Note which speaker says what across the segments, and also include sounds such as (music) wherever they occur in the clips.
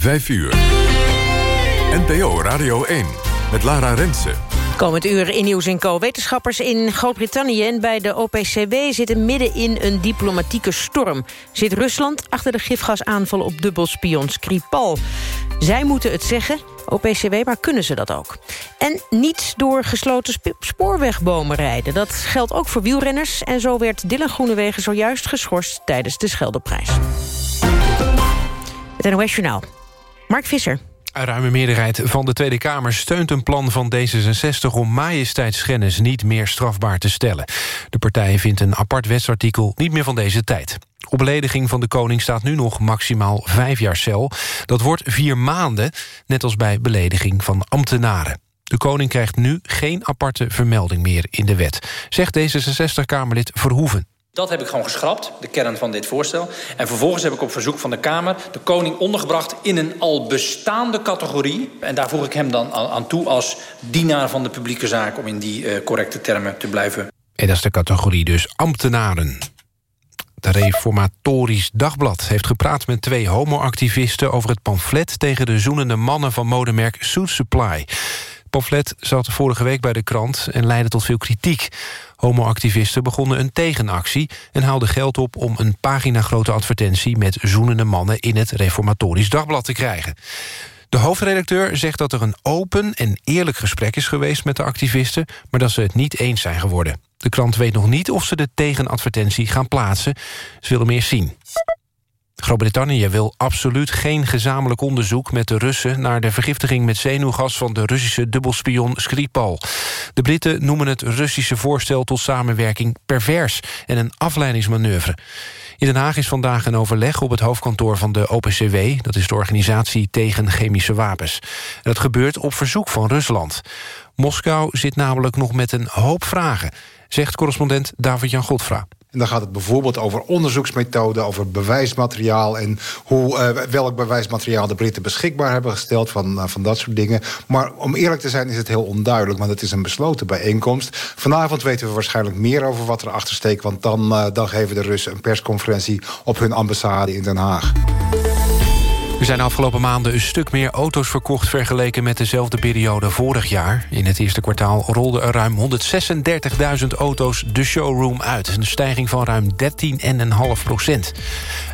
Speaker 1: 5 uur. NPO Radio 1 met Lara Rensen.
Speaker 2: Komend uur in Nieuws en Co. Wetenschappers in Groot-Brittannië en bij de OPCW... zitten midden in een diplomatieke storm. Zit Rusland achter de gifgasaanval op dubbelspion Skripal. Zij moeten het zeggen, OPCW, maar kunnen ze dat ook? En niet door gesloten spoorwegbomen rijden. Dat geldt ook voor wielrenners. En zo werd Dylan Groenewegen zojuist geschorst tijdens de Scheldeprijs. Het NOS Journaal. Mark Visser.
Speaker 3: Een ruime meerderheid van de Tweede Kamer steunt een plan van D66... om majesteitsschennis niet meer strafbaar te stellen. De partij vindt een apart wetsartikel niet meer van deze tijd. Op belediging van de koning staat nu nog maximaal vijf jaar cel. Dat wordt vier maanden, net als bij belediging van ambtenaren. De koning krijgt nu geen aparte vermelding meer in de wet... zegt D66-Kamerlid Verhoeven.
Speaker 4: Dat heb ik gewoon geschrapt, de kern van dit voorstel. En vervolgens heb ik op verzoek van de Kamer de koning ondergebracht... in een al bestaande categorie. En daar voeg ik hem dan aan toe als dienaar van de publieke zaak... om in die uh, correcte termen te blijven.
Speaker 3: En dat is de categorie dus ambtenaren. Het Reformatorisch Dagblad heeft gepraat met twee homoactivisten... over het pamflet tegen de zoenende mannen van modemerk Suit Supply. Het pamflet zat vorige week bij de krant en leidde tot veel kritiek. Homoactivisten begonnen een tegenactie... en haalden geld op om een paginagrote advertentie... met zoenende mannen in het Reformatorisch Dagblad te krijgen. De hoofdredacteur zegt dat er een open en eerlijk gesprek is geweest met de activisten... maar dat ze het niet eens zijn geworden. De krant weet nog niet of ze de tegenadvertentie gaan plaatsen. Ze willen meer zien. Groot-Brittannië wil absoluut geen gezamenlijk onderzoek met de Russen... naar de vergiftiging met zenuwgas van de Russische dubbelspion Skripal. De Britten noemen het Russische voorstel tot samenwerking pervers... en een afleidingsmanoeuvre. In Den Haag is vandaag een overleg op het hoofdkantoor van de OPCW... dat is de organisatie tegen chemische wapens. En dat gebeurt op verzoek van Rusland. Moskou zit namelijk nog met een hoop vragen... zegt correspondent David-Jan Godfra.
Speaker 5: En dan gaat het bijvoorbeeld over onderzoeksmethoden, over bewijsmateriaal... en hoe, uh, welk bewijsmateriaal de Britten beschikbaar hebben gesteld... Van, uh, van dat soort dingen. Maar om eerlijk te zijn is het heel onduidelijk... want het is een besloten bijeenkomst. Vanavond weten we waarschijnlijk meer over wat erachter steekt... want dan, uh, dan geven de Russen een persconferentie op hun ambassade in Den Haag.
Speaker 3: Er zijn de afgelopen maanden een stuk meer auto's verkocht... vergeleken met dezelfde periode vorig jaar. In het eerste kwartaal rolden er ruim 136.000 auto's de showroom uit. Een stijging van ruim 13,5 procent.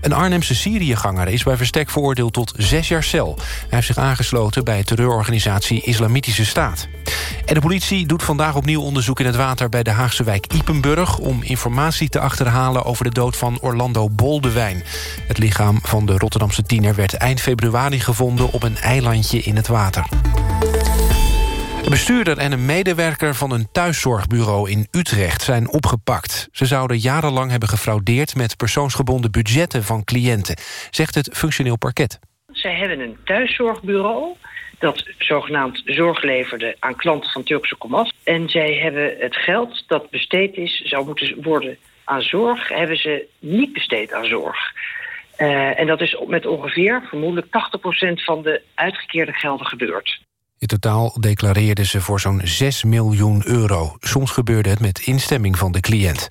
Speaker 3: Een Arnhemse Syriëganger is bij verstek veroordeeld tot zes jaar cel. Hij heeft zich aangesloten bij terreurorganisatie Islamitische Staat. En de politie doet vandaag opnieuw onderzoek in het water... bij de Haagse wijk Ipenburg... om informatie te achterhalen over de dood van Orlando Boldewijn. Het lichaam van de Rotterdamse tiener werd eind februari gevonden op een eilandje in het water. De bestuurder en een medewerker van een thuiszorgbureau in Utrecht zijn opgepakt. Ze zouden jarenlang hebben gefraudeerd met persoonsgebonden budgetten van cliënten, zegt het functioneel parket.
Speaker 6: Zij hebben een thuiszorgbureau dat zogenaamd zorg leverde aan klanten van Turkse komaf. En zij hebben het geld dat besteed is, zou moeten worden aan zorg, hebben ze niet besteed aan zorg. Uh, en dat is met ongeveer, vermoedelijk 80% van de uitgekeerde gelden gebeurd.
Speaker 3: In totaal declareerden ze voor zo'n 6 miljoen euro. Soms gebeurde het met instemming van de cliënt.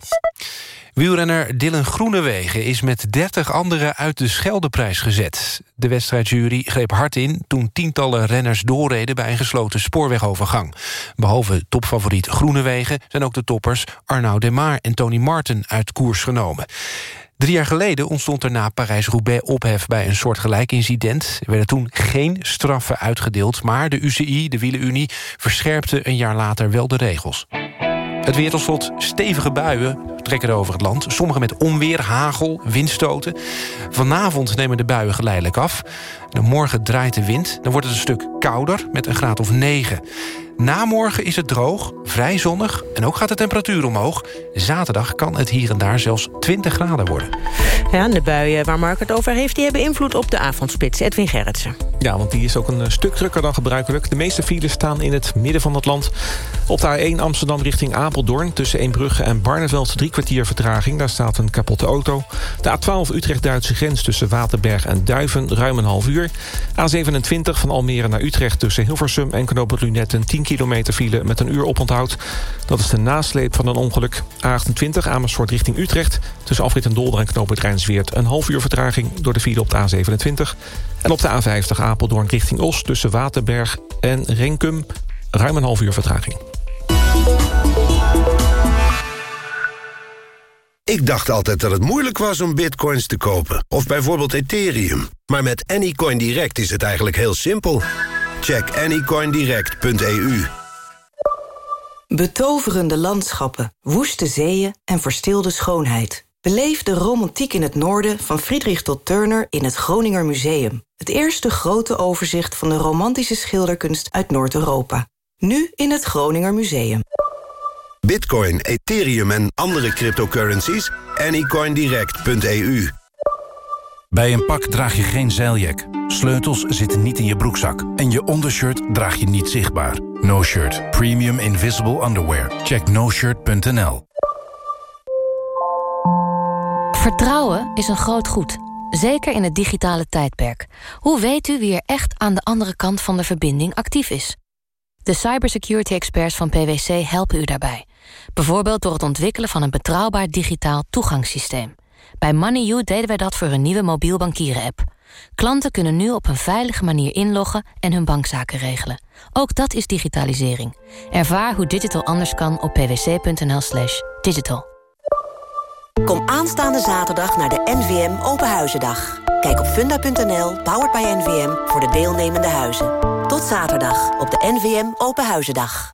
Speaker 3: Wielrenner Dylan Groenewegen is met 30 anderen uit de Scheldeprijs gezet. De wedstrijdjury greep hard in toen tientallen renners doorreden... bij een gesloten spoorwegovergang. Behalve topfavoriet Groenewegen zijn ook de toppers Arnaud Demar en Tony Martin uit koers genomen. Drie jaar geleden ontstond er na Parijs-Roubaix ophef... bij een soortgelijk incident. Er werden toen geen straffen uitgedeeld... maar de UCI, de Wielenunie, verscherpte een jaar later wel de regels. Het weer tot slot. Stevige buien trekken over het land. Sommige met onweer, hagel, windstoten. Vanavond nemen de buien geleidelijk af. En morgen draait de wind. Dan wordt het een stuk kouder met een graad of 9. Namorgen is het droog, vrij zonnig en ook gaat de temperatuur omhoog. Zaterdag kan het hier en daar zelfs 20 graden worden.
Speaker 2: Ja, de buien waar Mark het over heeft... die hebben invloed op de avondspits. Edwin Gerritsen.
Speaker 7: Ja, want die is ook een eh, stuk drukker dan gebruikelijk. De meeste files staan in het midden van het land. Op de A1 Amsterdam richting Apeldoorn... tussen Eembrugge en Barneveld drie kwartier vertraging. Daar staat een kapotte auto. De A12 Utrecht-Duitse grens tussen Waterberg en Duiven... ruim een half uur. A27 van Almere naar Utrecht tussen Hilversum en Knoopend Lunetten 10 kilometer file met een uur oponthoud. Dat is de nasleep van een ongeluk. A28 Amersfoort richting Utrecht. Tussen Afrit en Dolder en Knoopend Rijnsweert een half uur vertraging door de file op de A27. En op de A50 Apeldoorn richting Os tussen Waterberg en Renkum ruim een half uur vertraging.
Speaker 8: Ik dacht altijd dat het moeilijk was om bitcoins te kopen. Of bijvoorbeeld Ethereum. Maar met Anycoin Direct is het eigenlijk heel simpel. Check anycoindirect.eu
Speaker 9: Betoverende landschappen, woeste zeeën en verstilde schoonheid. Beleef de romantiek in het noorden van Friedrich tot Turner in het Groninger Museum. Het eerste grote overzicht van de romantische schilderkunst uit Noord-Europa. Nu in het Groninger Museum.
Speaker 8: Bitcoin, Ethereum en andere cryptocurrencies? Anycoindirect.eu
Speaker 10: Bij een pak draag je geen zeiljak. Sleutels zitten niet in je broekzak. En je ondershirt draag je niet zichtbaar. No Shirt. Premium Invisible Underwear. Check noshirt.nl
Speaker 11: Vertrouwen is een groot goed. Zeker in het digitale tijdperk. Hoe weet u wie er echt aan de andere kant van de verbinding actief is? De cybersecurity experts van PwC helpen u daarbij. Bijvoorbeeld door het ontwikkelen van een betrouwbaar digitaal toegangssysteem. Bij MoneyU deden wij dat voor een nieuwe mobiel bankieren-app. Klanten kunnen nu op een veilige manier inloggen en hun bankzaken regelen. Ook dat is digitalisering. Ervaar hoe digital anders kan op pwc.nl slash digital.
Speaker 12: Kom aanstaande zaterdag naar de NVM Openhuizendag. Kijk op funda.nl, powered by NVM, voor de deelnemende huizen. Tot zaterdag op de NVM Openhuizendag.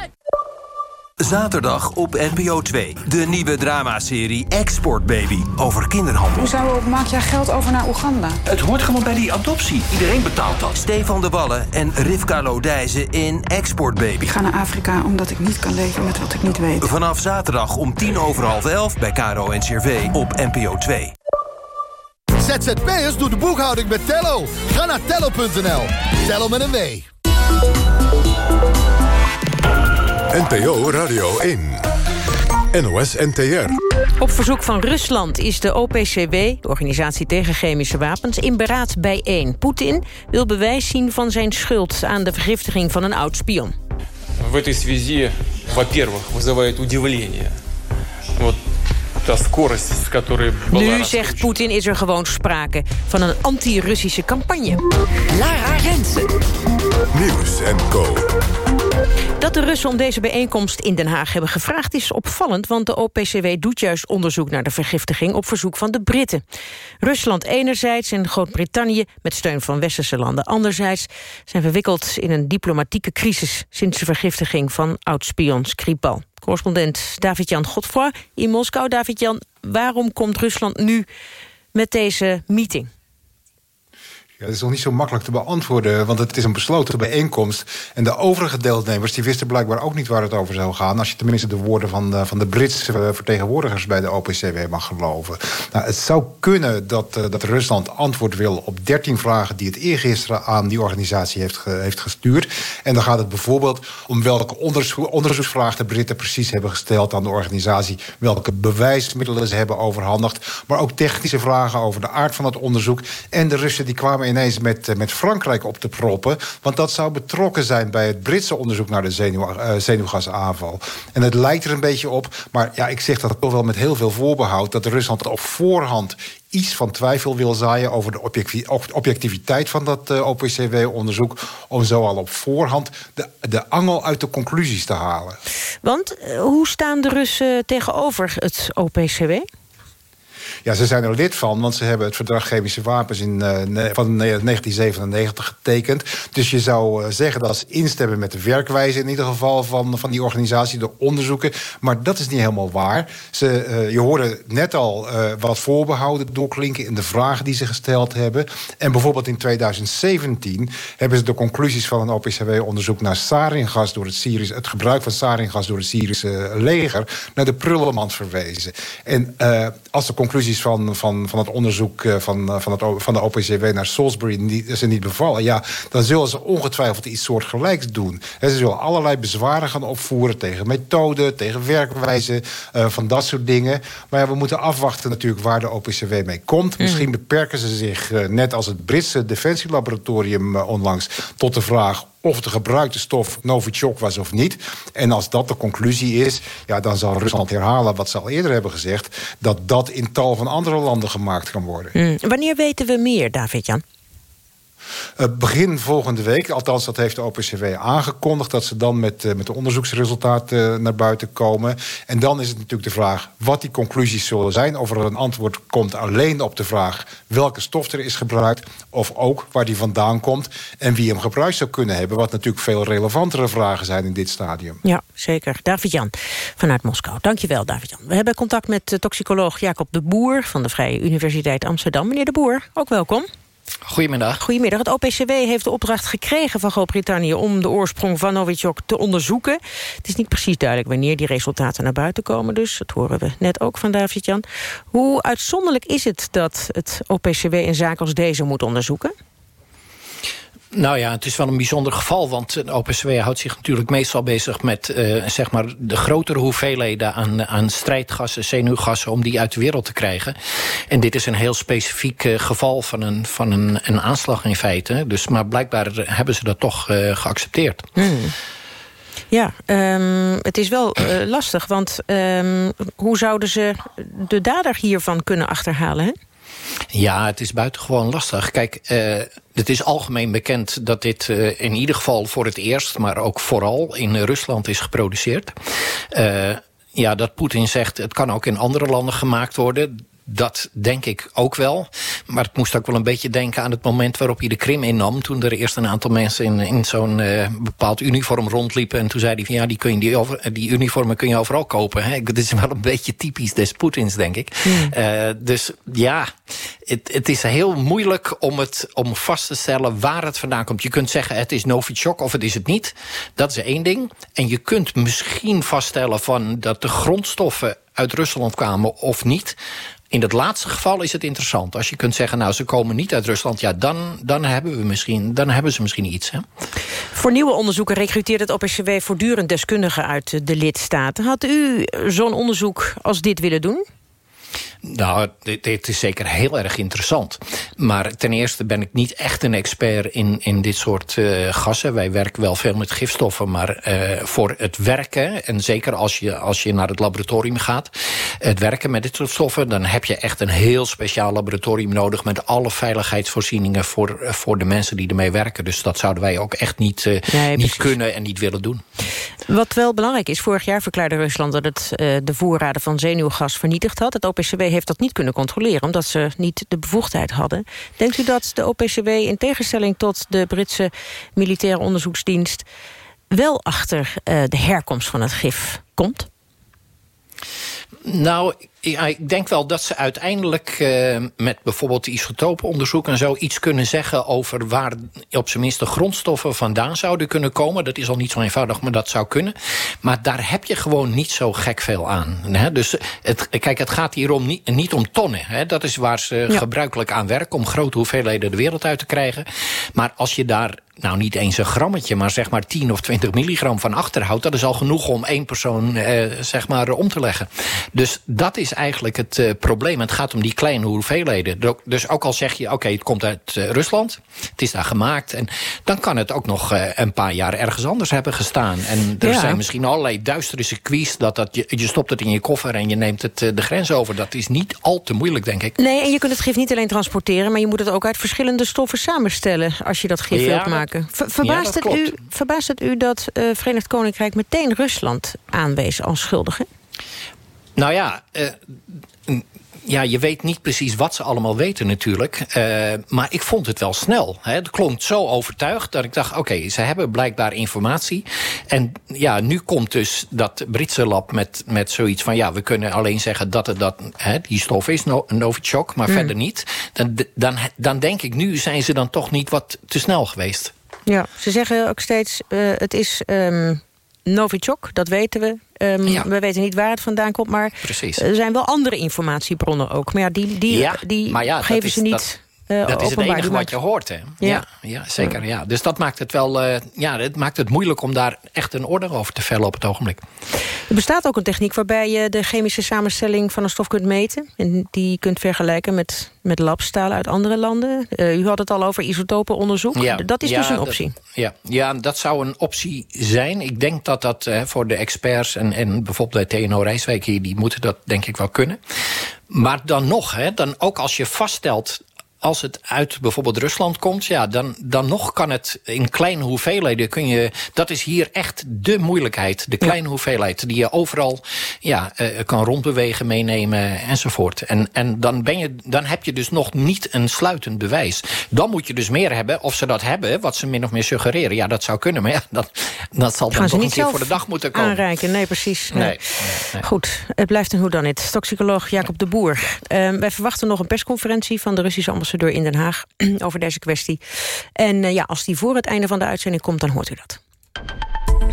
Speaker 13: Zaterdag op NPO 2. De nieuwe dramaserie Export Baby over kinderhandel.
Speaker 14: Hoezo maak jij geld over naar Oeganda?
Speaker 13: Het hoort gewoon bij die adoptie. Iedereen betaalt dat. Stefan de Wallen en Rivka Lodijzen in Export Baby.
Speaker 14: Ik ga naar Afrika omdat ik niet kan leven met wat ik niet weet.
Speaker 13: Vanaf zaterdag om tien over half elf bij Caro en CRV op NPO 2.
Speaker 15: ZZP'ers doet de boekhouding met Tello. Ga naar tello.nl. Tello met een W.
Speaker 1: NPO Radio 1. NOS NTR.
Speaker 2: Op verzoek van Rusland is de OPCW, de Organisatie tegen Chemische Wapens, in beraad bijeen. Poetin wil bewijs zien van zijn schuld aan de vergiftiging van een oud-spion.
Speaker 16: В этой связи, во-первых, вызывает удивление.
Speaker 2: nu, zegt Poetin, is er gewoon sprake van een anti-Russische campagne.
Speaker 12: Lara Rensen.
Speaker 1: Nieuws en Co.
Speaker 2: Dat de Russen om deze bijeenkomst in Den Haag hebben gevraagd is opvallend, want de OPCW doet juist onderzoek naar de vergiftiging op verzoek van de Britten. Rusland enerzijds en Groot-Brittannië met steun van westerse landen anderzijds zijn verwikkeld in een diplomatieke crisis sinds de vergiftiging van oud-spion Skripal. Correspondent David-Jan Godfroy in Moskou. David-Jan, waarom komt Rusland nu met deze meeting?
Speaker 5: Ja, dat is nog niet zo makkelijk te beantwoorden, want het is een besloten bijeenkomst. En de overige deelnemers die wisten blijkbaar ook niet waar het over zou gaan... als je tenminste de woorden van de, van de Britse eh, vertegenwoordigers bij de OPCW mag geloven. Nou, het zou kunnen dat, uh, dat Rusland antwoord wil op 13 vragen... die het eergisteren aan die organisatie heeft, heeft gestuurd. En dan gaat het bijvoorbeeld om welke onderzoek, onderzoeksvraag de Britten precies hebben gesteld aan de organisatie... welke bewijsmiddelen ze hebben overhandigd... maar ook technische vragen over de aard van het onderzoek. En de Russen die kwamen ineens met, eh, met Frankrijk op te proppen. Want dat zou betrokken zijn bij het Britse onderzoek naar de zenuw, uh, zenuwgasaanval. En het lijkt er een beetje op, maar ja, ik zeg dat toch wel met heel veel voorbehoud... dat Rusland op voorhand iets van twijfel wil zaaien over de objectiviteit van dat uh, OPCW-onderzoek... om zo al op voorhand de, de angel uit de conclusies te halen.
Speaker 2: Want hoe staan de Russen tegenover het OPCW?
Speaker 5: Ja, ze zijn er lid van, want ze hebben het verdrag chemische wapens in, uh, van 1997 getekend. Dus je zou zeggen dat ze instemmen met de werkwijze in ieder geval van, van die organisatie, de onderzoeken. Maar dat is niet helemaal waar. Ze, je hoorde net al wat voorbehouden doorklinken in de vragen die ze gesteld hebben. En bijvoorbeeld in 2017 hebben ze de conclusies van een OPCW-onderzoek naar saringas door het Syrisch, het gebruik van saringas door het Syrische leger naar de prullenmand verwezen. En als de conclusies van, van, van het onderzoek uh, van, uh, van, het, van de OPCW naar Salisbury niet, ze niet bevallen, ja, dan zullen ze ongetwijfeld iets soortgelijks doen. He, ze zullen allerlei bezwaren gaan opvoeren tegen methoden, tegen werkwijze, van dat soort dingen. Maar ja, we moeten afwachten natuurlijk waar de OPCW mee komt. Mm. Misschien beperken ze zich, net als het Britse defensielaboratorium onlangs, tot de vraag of de gebruikte stof Novichok was of niet. En als dat de conclusie is, ja, dan zal Rusland herhalen wat ze al eerder hebben gezegd... dat dat in tal van andere landen gemaakt kan worden.
Speaker 2: Mm. Wanneer weten we meer, David-Jan?
Speaker 5: Uh, begin volgende week, althans dat heeft de OPCW aangekondigd... dat ze dan met, uh, met de onderzoeksresultaten uh, naar buiten komen. En dan is het natuurlijk de vraag wat die conclusies zullen zijn. Of er een antwoord komt alleen op de vraag welke stof er is gebruikt... of ook waar die vandaan komt en wie hem gebruikt zou kunnen hebben... wat natuurlijk veel relevantere vragen zijn in dit stadium.
Speaker 2: Ja, zeker. David-Jan vanuit Moskou. Dankjewel, David-Jan. We hebben contact met toxicoloog Jacob de Boer... van de Vrije Universiteit Amsterdam. Meneer de Boer, ook welkom.
Speaker 17: Goedemiddag.
Speaker 2: Goedemiddag. Het OPCW heeft de opdracht gekregen van Groot-Brittannië... om de oorsprong van Novichok te onderzoeken. Het is niet precies duidelijk wanneer die resultaten naar buiten komen. Dus dat horen we net ook van David-Jan. Hoe uitzonderlijk is het dat het OPCW een zaak als deze moet onderzoeken?
Speaker 17: Nou ja, het is wel een bijzonder geval, want OPCW houdt zich natuurlijk meestal bezig met uh, zeg maar de grotere hoeveelheden aan, aan strijdgassen, zenuwgassen, om die uit de wereld te krijgen. En dit is een heel specifiek uh, geval van, een, van een, een aanslag in feite. Dus, maar blijkbaar hebben ze dat toch uh, geaccepteerd.
Speaker 2: Hmm. Ja, um, het is wel lastig, want um, hoe zouden ze de dader hiervan kunnen achterhalen? Hè?
Speaker 17: Ja, het is buitengewoon lastig. Kijk, uh, het is algemeen bekend dat dit uh, in ieder geval voor het eerst... maar ook vooral in Rusland is geproduceerd. Uh, ja, dat Poetin zegt, het kan ook in andere landen gemaakt worden dat denk ik ook wel. Maar het moest ook wel een beetje denken aan het moment waarop hij de Krim innam. Toen er eerst een aantal mensen in, in zo'n uh, bepaald uniform rondliepen. En toen zei hij van ja, die, kun je die, over, die uniformen kun je overal kopen. Hè? Dat is wel een beetje typisch des Poetins, denk ik. Mm. Uh, dus ja, het, het is heel moeilijk om, het, om vast te stellen waar het vandaan komt. Je kunt zeggen het is Novichok of het is het niet. Dat is één ding. En je kunt misschien vaststellen van dat de grondstoffen uit Rusland kwamen of niet. In het laatste geval is het interessant. Als je kunt zeggen, nou, ze komen niet uit Rusland... ja, dan, dan, hebben, we misschien, dan hebben ze misschien iets. Hè?
Speaker 2: Voor nieuwe onderzoeken recruteert het OPCW voortdurend deskundigen uit de lidstaten. Had u zo'n onderzoek als dit willen doen?
Speaker 17: Nou, dit, dit, is zeker heel erg interessant. Maar ten eerste ben ik niet echt een expert in, in dit soort uh, gassen. Wij werken wel veel met gifstoffen, maar uh, voor het werken... en zeker als je, als je naar het laboratorium gaat... het werken met dit soort stoffen... dan heb je echt een heel speciaal laboratorium nodig... met alle veiligheidsvoorzieningen voor, voor de mensen die ermee werken. Dus dat zouden wij ook echt niet, uh, nee, niet kunnen en niet willen doen.
Speaker 2: Wat wel belangrijk is, vorig jaar verklaarde Rusland... dat het de voorraden van zenuwgas vernietigd had. Het OPCW heeft dat niet kunnen controleren... omdat ze niet de bevoegdheid hadden. Denkt u dat de OPCW in tegenstelling tot de Britse militaire onderzoeksdienst... wel achter uh, de herkomst van het gif komt?
Speaker 17: Nou, ja, ik denk wel dat ze uiteindelijk uh, met bijvoorbeeld isotopenonderzoek en zo iets kunnen zeggen over waar op zijn minst de grondstoffen vandaan zouden kunnen komen. Dat is al niet zo eenvoudig, maar dat zou kunnen. Maar daar heb je gewoon niet zo gek veel aan. Hè? Dus het, kijk, het gaat hier om niet, niet om tonnen. Hè? Dat is waar ze ja. gebruikelijk aan werken om grote hoeveelheden de wereld uit te krijgen. Maar als je daar nou niet eens een grammetje, maar zeg maar 10 of 20 milligram van achterhoudt... dat is al genoeg om één persoon eh, zeg maar om te leggen. Dus dat is eigenlijk het uh, probleem. Het gaat om die kleine hoeveelheden. Dus ook al zeg je, oké, okay, het komt uit uh, Rusland... het is daar gemaakt... en dan kan het ook nog uh, een paar jaar ergens anders hebben gestaan. En er ja. zijn misschien allerlei duistere circuits... dat, dat je, je stopt het in je koffer en je neemt het de grens over. Dat is niet al te moeilijk, denk ik.
Speaker 2: Nee, en je kunt het gif niet alleen transporteren... maar je moet het ook uit verschillende stoffen samenstellen... als je dat gif ja, wilt maken. Ver, verbaast, ja, het u, verbaast het u dat Verenigd Koninkrijk meteen Rusland aanwees als schuldige?
Speaker 17: Nou ja, uh, ja, je weet niet precies wat ze allemaal weten natuurlijk. Uh, maar ik vond het wel snel. Hè. Het klonk zo overtuigd dat ik dacht... oké, ze hebben blijkbaar informatie. En ja, nu komt dus dat Britse lab met, met zoiets van... ja, we kunnen alleen zeggen dat het dat, hè, die stof is, no, Novichok... maar
Speaker 2: Mm.
Speaker 17: verder niet. Dan, dan, dan denk ik, nu zijn ze dan toch niet wat te snel geweest.
Speaker 2: Ja, ze zeggen ook steeds, uh, het is um, Novichok, dat weten we. Um, ja. We weten niet waar het vandaan komt, maar
Speaker 17: Precies.
Speaker 2: er zijn wel andere informatiebronnen ook. Maar ja, die, die,
Speaker 17: ja,
Speaker 2: die
Speaker 17: maar ja,
Speaker 2: geven
Speaker 17: is,
Speaker 2: ze niet...
Speaker 17: Dat...
Speaker 2: Uh,
Speaker 17: dat is het enige wat je hoort, hè? Ja, ja, ja zeker. Ja. Dus dat maakt het wel uh, ja, het maakt het moeilijk om daar echt een orde over te vellen op het ogenblik.
Speaker 2: Er bestaat ook een techniek waarbij je de chemische samenstelling van een stof kunt meten. En die kunt vergelijken met, met labstalen uit andere landen. Uh, u had het al over isotopenonderzoek.
Speaker 17: Ja,
Speaker 2: dat is
Speaker 17: ja,
Speaker 2: dus een optie.
Speaker 17: Dat, ja, ja, dat zou een optie zijn. Ik denk dat dat voor de experts en, en bijvoorbeeld bij TNO Rijswijk hier... die moeten dat denk ik wel kunnen. Maar dan nog, hè, dan ook als je vaststelt als het uit bijvoorbeeld Rusland komt, ja, dan, dan nog kan het in kleine hoeveelheden kun je. Dat is hier echt de moeilijkheid. De kleine ja. hoeveelheid die je overal ja, uh, kan rondbewegen, meenemen enzovoort. En, en dan, ben je, dan heb je dus nog niet een sluitend bewijs. Dan moet je dus meer hebben. Of ze dat hebben, wat ze min of meer suggereren. Ja, dat zou kunnen, maar ja, dat, dat zal dan toch een keer voor de dag moeten komen.
Speaker 2: Aanreiken, nee, precies.
Speaker 17: Nee. nee,
Speaker 2: nee. Goed, het blijft een hoe dan niet. Toxicoloog Jacob de Boer. Uh, wij verwachten nog een persconferentie van de Russische ambassadeur in Den Haag (clears throat) over deze kwestie. En uh, ja, als die voor het einde van de uitzending komt, dan hoort u dat.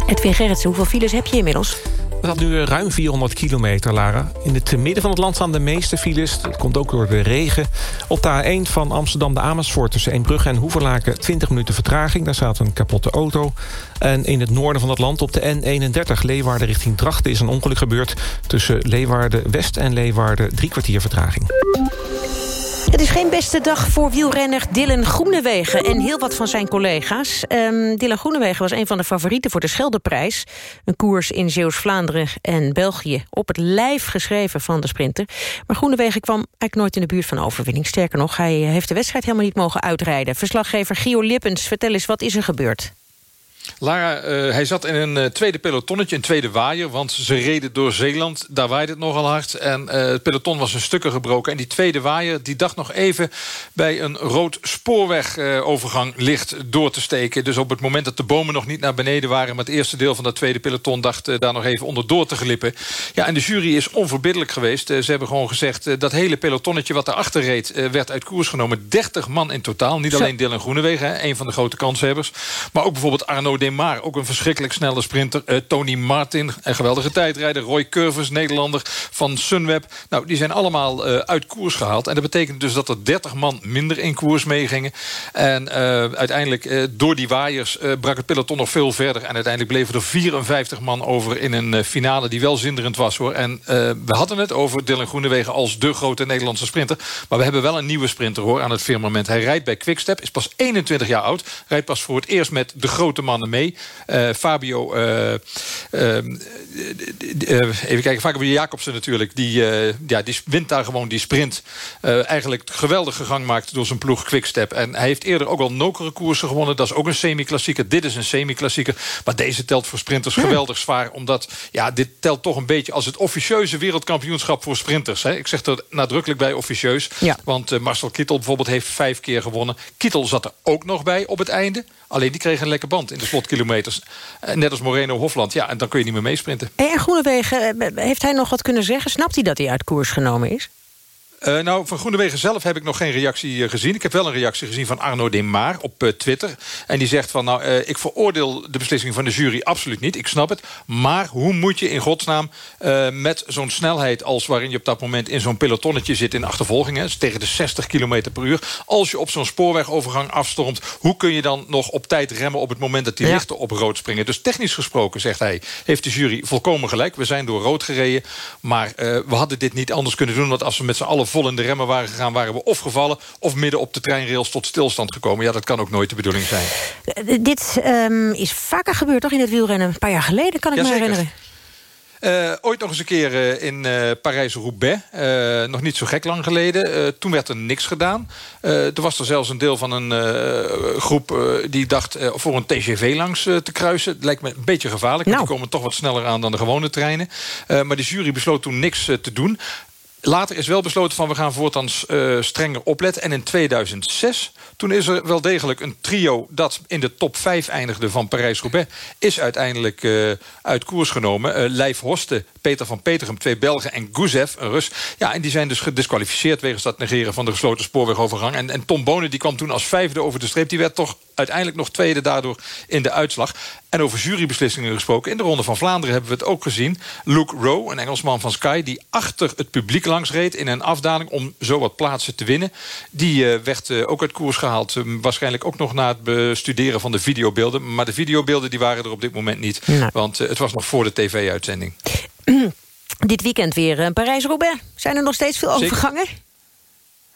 Speaker 2: Edwin Gerritsen, hoeveel files heb je inmiddels?
Speaker 7: We hadden nu ruim 400 kilometer, Lara. In het midden van het land staan de meeste files. Dat komt ook door de regen. Op de A1 van Amsterdam de Amersfoort tussen Eembrugge en Hoeverlaken... 20 minuten vertraging, daar staat een kapotte auto. En in het noorden van het land op de N31 Leeuwarden richting Drachten... is een ongeluk gebeurd tussen Leeuwarden West en Leeuwarden... drie kwartier vertraging.
Speaker 2: Het is geen beste dag voor wielrenner Dylan Groenewegen... en heel wat van zijn collega's. Um, Dylan Groenewegen was een van de favorieten voor de Scheldeprijs. Een koers in Zeeuws-Vlaanderen en België... op het lijf geschreven van de sprinter. Maar Groenewegen kwam eigenlijk nooit in de buurt van overwinning. Sterker nog, hij heeft de wedstrijd helemaal niet mogen uitrijden. Verslaggever Gio Lippens, vertel eens, wat is er gebeurd?
Speaker 18: Lara, uh, hij zat in een uh, tweede pelotonnetje, een tweede waaier. Want ze reden door Zeeland, daar waaide het nogal hard. En uh, het peloton was in stukken gebroken. En die tweede waaier die dacht nog even bij een rood spoorwegovergang licht door te steken. Dus op het moment dat de bomen nog niet naar beneden waren... maar het eerste deel van dat tweede peloton dacht daar nog even onderdoor te glippen. Ja, en de jury is onverbiddelijk geweest. ze hebben gewoon gezegd, dat hele pelotonnetje wat erachter reed... werd uit koers genomen. 30 man in totaal. Niet alleen Dylan Groenewegen, hè, een van de grote kanshebbers. Maar ook bijvoorbeeld Arno Demar, ook een verschrikkelijk snelle sprinter. Uh, Tony Martin, een geweldige tijdrijder. Roy Curvers, Nederlander van Sunweb. Nou, die zijn allemaal uh, uit koers gehaald. En dat betekent dus dat er 30 man minder in koers meegingen. En uh, uiteindelijk, door die waaiers, brak het peloton nog veel verder. En uiteindelijk bleven er 54 man over in een finale die wel zinderend was. hoor. En we hadden het over Dylan Groenewegen als de grote Nederlandse sprinter. Maar we hebben wel een nieuwe sprinter hoor, aan het firmament. Hij rijdt bij Quickstep, is pas 21 jaar oud. Rijdt pas voor het eerst met de grote mannen mee. Uh, Fabio, uh, uh, even kijken, Fabio Jacobsen natuurlijk, die, ja, die wint daar gewoon die sprint. eigenlijk geweldige gang maakt door zijn ploeg Quickstep. En hij heeft eerder ook al nokere koersen gewonnen. Dat is ook een semi-klassieker. Dit is een semi-klassieker. Maar deze telt voor sprinters geweldig zwaar. Omdat, ja, dit telt toch een beetje als het officieuze wereldkampioenschap voor sprinters. Hè. Ik zeg er nadrukkelijk bij officieus.
Speaker 2: Ja.
Speaker 18: Want Marcel Kittel bijvoorbeeld heeft vijf keer gewonnen. Kittel zat er ook nog bij op het einde. Alleen die kreeg een lekker band in de slotkilometers. Net als Moreno Hofland. Ja, en dan kun je niet meer meesprinten.
Speaker 2: En Groenewegen, heeft hij nog wat kunnen zeggen? Snapt hij dat hij uit koers genomen is?
Speaker 18: Uh, nou, van Groenewegen zelf heb ik nog geen reactie uh, gezien. Ik heb wel een reactie gezien van Arno Demar op uh, Twitter. En die zegt van, nou, ik veroordeel de beslissing van de jury absoluut niet. Ik snap het. Maar hoe moet je in godsnaam met zo'n snelheid... als waarin je op dat moment in zo'n pelotonnetje zit in achtervolging... Hè, dus tegen de 60 km per uur... als je op zo'n spoorwegovergang afstormt... hoe kun je dan nog op tijd remmen op het moment dat die ja. lichten op rood springen? Dus technisch gesproken, zegt hij, heeft de jury volkomen gelijk. We zijn door rood gereden. Maar we hadden dit niet anders kunnen doen... want als we met z'n allen vol in de remmen waren gegaan... waren we of gevallen of midden op de treinrails tot stilstand gekomen. Ja, dat kan ook nooit de bedoeling zijn.
Speaker 2: Uh, dit um, is vaker gebeurd, toch, in het wielrennen? Een paar jaar geleden, kan ik me herinneren.
Speaker 18: Uh, ooit nog eens een keer uh, in uh, Parijs-Roubaix. nog niet zo gek lang geleden. toen werd er niks gedaan. er was er zelfs een deel van een groep die dacht... voor een TGV langs te kruisen. Het lijkt me een beetje gevaarlijk.
Speaker 2: Nou.
Speaker 18: Die komen toch wat sneller aan dan de gewone treinen. maar de jury besloot toen niks te doen Later is wel besloten van we gaan voortaan uh, strenger opletten. En in 2006, toen is er wel degelijk een trio... dat in de top 5 eindigde van Parijs-Roubaix... is uiteindelijk uh, uit koers genomen. Uh, Lijf Hoste, Peter van Petergem, twee Belgen en Guzev, een Rus. Ja, en die zijn dus gedisqualificeerd... wegens dat negeren van de gesloten spoorwegovergang. En, en Tom Bonen die kwam toen als vijfde over de streep. Die werd toch uiteindelijk nog tweede daardoor in de uitslag. En over jurybeslissingen gesproken. In de Ronde van Vlaanderen hebben we het ook gezien. Luke Rowe, een Engelsman van Sky... die achter het publiek langs reed in een afdaling... om zo wat plaatsen te winnen. Die uh, werd uh, ook uit koers gehaald. Uh, waarschijnlijk ook nog na het bestuderen van de videobeelden. Maar de videobeelden die waren er op dit moment niet. Want het was nog voor de tv-uitzending. (clears throat)
Speaker 2: Dit weekend weer Parijs-Roubaix. Zijn er nog steeds veel overgangen?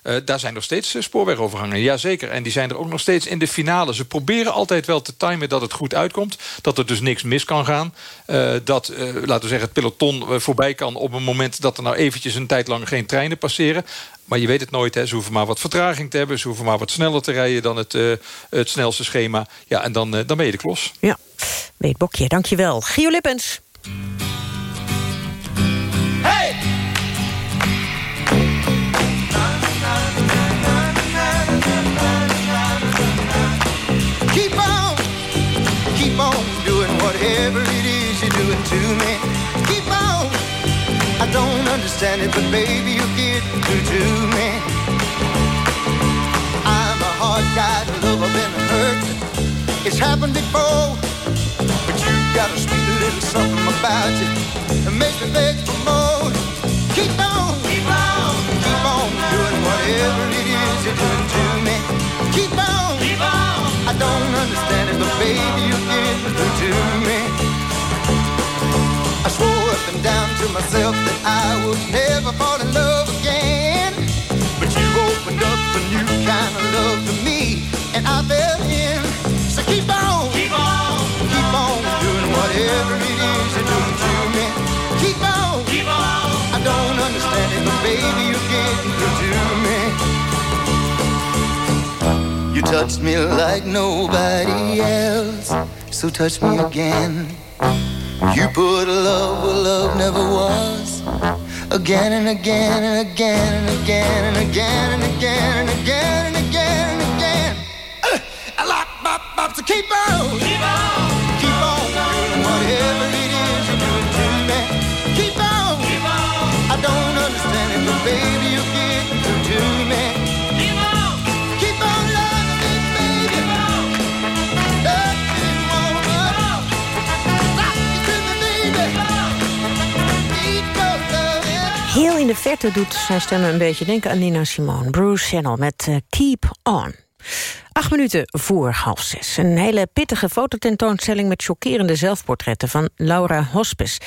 Speaker 18: Uh, daar zijn nog steeds spoorwegovergangen, jazeker. En die zijn er ook nog steeds in de finale. Ze proberen altijd wel te timen dat het goed uitkomt. Dat er dus niks mis kan gaan. Uh, dat, laten we zeggen, het peloton voorbij kan... op een moment dat er nou eventjes een tijd lang geen treinen passeren. Maar je weet het nooit, hè. ze hoeven maar wat vertraging te hebben. Ze hoeven maar wat sneller te rijden dan het, het snelste schema. Ja, en dan, dan ben je de klos.
Speaker 2: Ja, Weet Bokje, dankjewel. Gio Lippens.
Speaker 19: Understand it, but baby, you get through to me. I'm a hard guy to love, I've been hurt. It's happened before, but you got a sweet little something about you that makes me beg for more. Keep on, keep on, keep on doing whatever it is you're doing to me. Keep on, keep on. I don't understand it, but baby, you get through to me. I swore up and down to myself that I would never fall in love again. But you opened up a new kind of love to me, and I fell in. So keep on, keep on, keep on doing whatever it is you're doing to me. Keep on, keep on. I don't understand it, but baby, you get through to me. You touched me like nobody else, so touch me again. You put a love where love never was, again and again and again and again and again and again and again
Speaker 2: verte doet zijn stem een beetje denken aan Nina Simone. Bruce Channel met uh, Keep On. Acht minuten voor half zes. Een hele pittige fototentoonstelling met chockerende zelfportretten van Laura Hospes.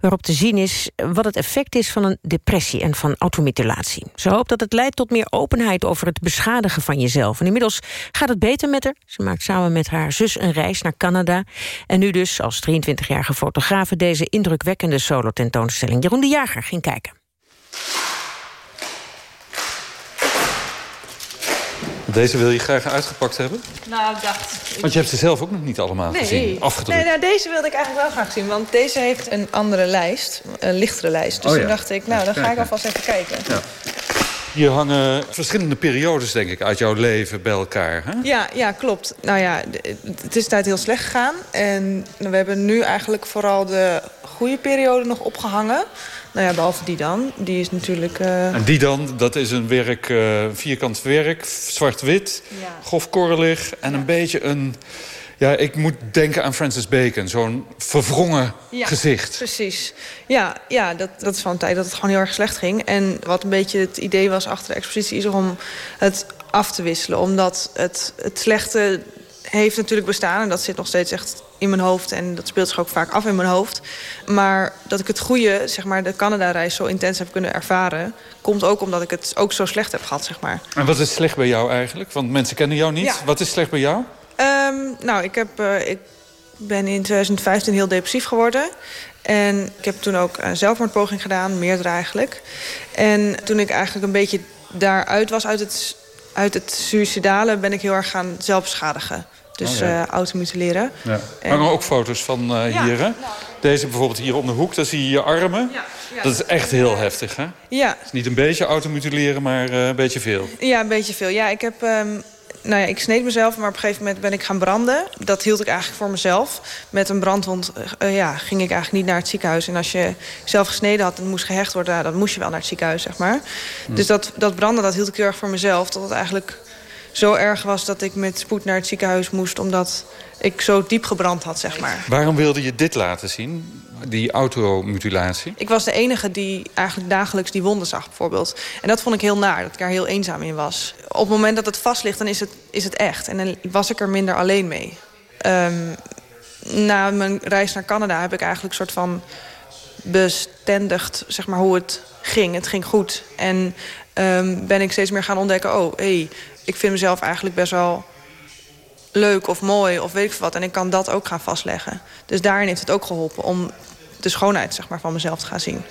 Speaker 2: Waarop te zien is wat het effect is van een depressie en van automutilatie. Ze hoopt dat het leidt tot meer openheid over het beschadigen van jezelf. En inmiddels gaat het beter met haar. Ze maakt samen met haar zus een reis naar Canada. En nu dus als 23-jarige fotografe deze indrukwekkende solo-tentoonstelling. Jeroen de Jager ging kijken.
Speaker 20: Deze wil je graag uitgepakt hebben?
Speaker 21: Nou, ik dacht...
Speaker 20: Want je hebt ze zelf ook nog niet allemaal
Speaker 21: nee.
Speaker 20: gezien, afgedrukt.
Speaker 21: Nee, nou, deze wilde ik eigenlijk wel graag zien. Want deze heeft een andere lijst, een lichtere lijst. Dus
Speaker 20: Oh ja.
Speaker 21: toen dacht ik, nou, dan ga ik alvast even kijken.
Speaker 20: Ja. Hier hangen verschillende periodes, denk ik, uit jouw leven bij elkaar. Hè?
Speaker 21: Ja, ja, klopt. Nou ja, de- het is tijd heel slecht gegaan. En we hebben nu eigenlijk vooral de goede periode nog opgehangen. Nou ja, behalve die dan. Die is natuurlijk... eh,
Speaker 20: En die dan, dat is een werk, eh, vierkant werk, zwart-wit, grofkorrelig... en een beetje een... Ja, ik moet denken aan Francis Bacon. Zo'n verwrongen
Speaker 21: Ja,
Speaker 20: gezicht.
Speaker 21: precies. Ja, ja dat, dat is van een tijd dat het gewoon heel erg slecht ging. En wat een beetje het idee was achter de expositie... is om het af te wisselen. Omdat het, het slechte heeft natuurlijk bestaan. En dat zit nog steeds echt in mijn hoofd. En dat speelt zich ook vaak af in mijn hoofd. Maar dat ik het goede, zeg maar, de Canada-reis zo intens heb kunnen ervaren... komt ook omdat ik het ook zo slecht heb gehad, zeg maar.
Speaker 20: En wat is slecht bij jou eigenlijk? Want mensen kennen jou niet.
Speaker 21: Ja.
Speaker 20: Wat is slecht bij jou?
Speaker 21: Ehm, nou, ik, heb, eh, ik ben in 2015 heel depressief geworden. En ik heb toen ook een zelfmoordpoging gedaan, meerdere eigenlijk. En toen ik eigenlijk een beetje daaruit was, uit het, uit het suïcidale... ben ik heel erg gaan zelfbeschadigen. Dus
Speaker 20: Oh, ja.
Speaker 21: eh, automutileren.
Speaker 20: Ja.
Speaker 21: En-
Speaker 20: Maar ook foto's van eh,
Speaker 21: Ja,
Speaker 20: hier, hè? Deze bijvoorbeeld hier om de hoek, daar zie je je armen.
Speaker 21: ja.
Speaker 20: Dat is echt heel heftig, hè?
Speaker 21: Ja,
Speaker 20: Het is niet een beetje automutileren, maar eh, een beetje veel.
Speaker 21: Ja, een beetje veel. Ja, ik heb... ehm, nou ja, ik sneed mezelf, maar op een gegeven moment ben ik gaan branden. Dat hield ik eigenlijk voor mezelf. Met een brandwond ja, ging ik eigenlijk niet naar het ziekenhuis. En als je zelf gesneden had en moest gehecht worden... ja, dan moest je wel naar het ziekenhuis, zeg maar.
Speaker 20: Hm.
Speaker 21: Dus dat, dat branden, dat hield ik heel erg voor mezelf. Tot het eigenlijk zo erg was dat ik met spoed naar het ziekenhuis moest... omdat ik zo diep gebrand had, zeg maar.
Speaker 20: Waarom wilde je dit laten zien? Die automutilatie?
Speaker 21: Ik was de enige die eigenlijk dagelijks die wonden zag, bijvoorbeeld. En dat vond ik heel naar, dat ik daar heel eenzaam in was. Op het moment dat het vast ligt, dan is het, is het echt. En dan was ik er minder alleen mee. Ehm, na mijn reis naar Canada heb ik eigenlijk soort van bestendigd zeg maar, hoe het ging. Het ging goed. En ehm, ben ik steeds meer gaan ontdekken... oh, hey, ik vind mezelf eigenlijk best wel leuk of mooi of weet ik veel wat. En ik kan dat ook gaan vastleggen. Dus daarin heeft het ook geholpen om de schoonheid zeg maar, van mezelf te gaan zien.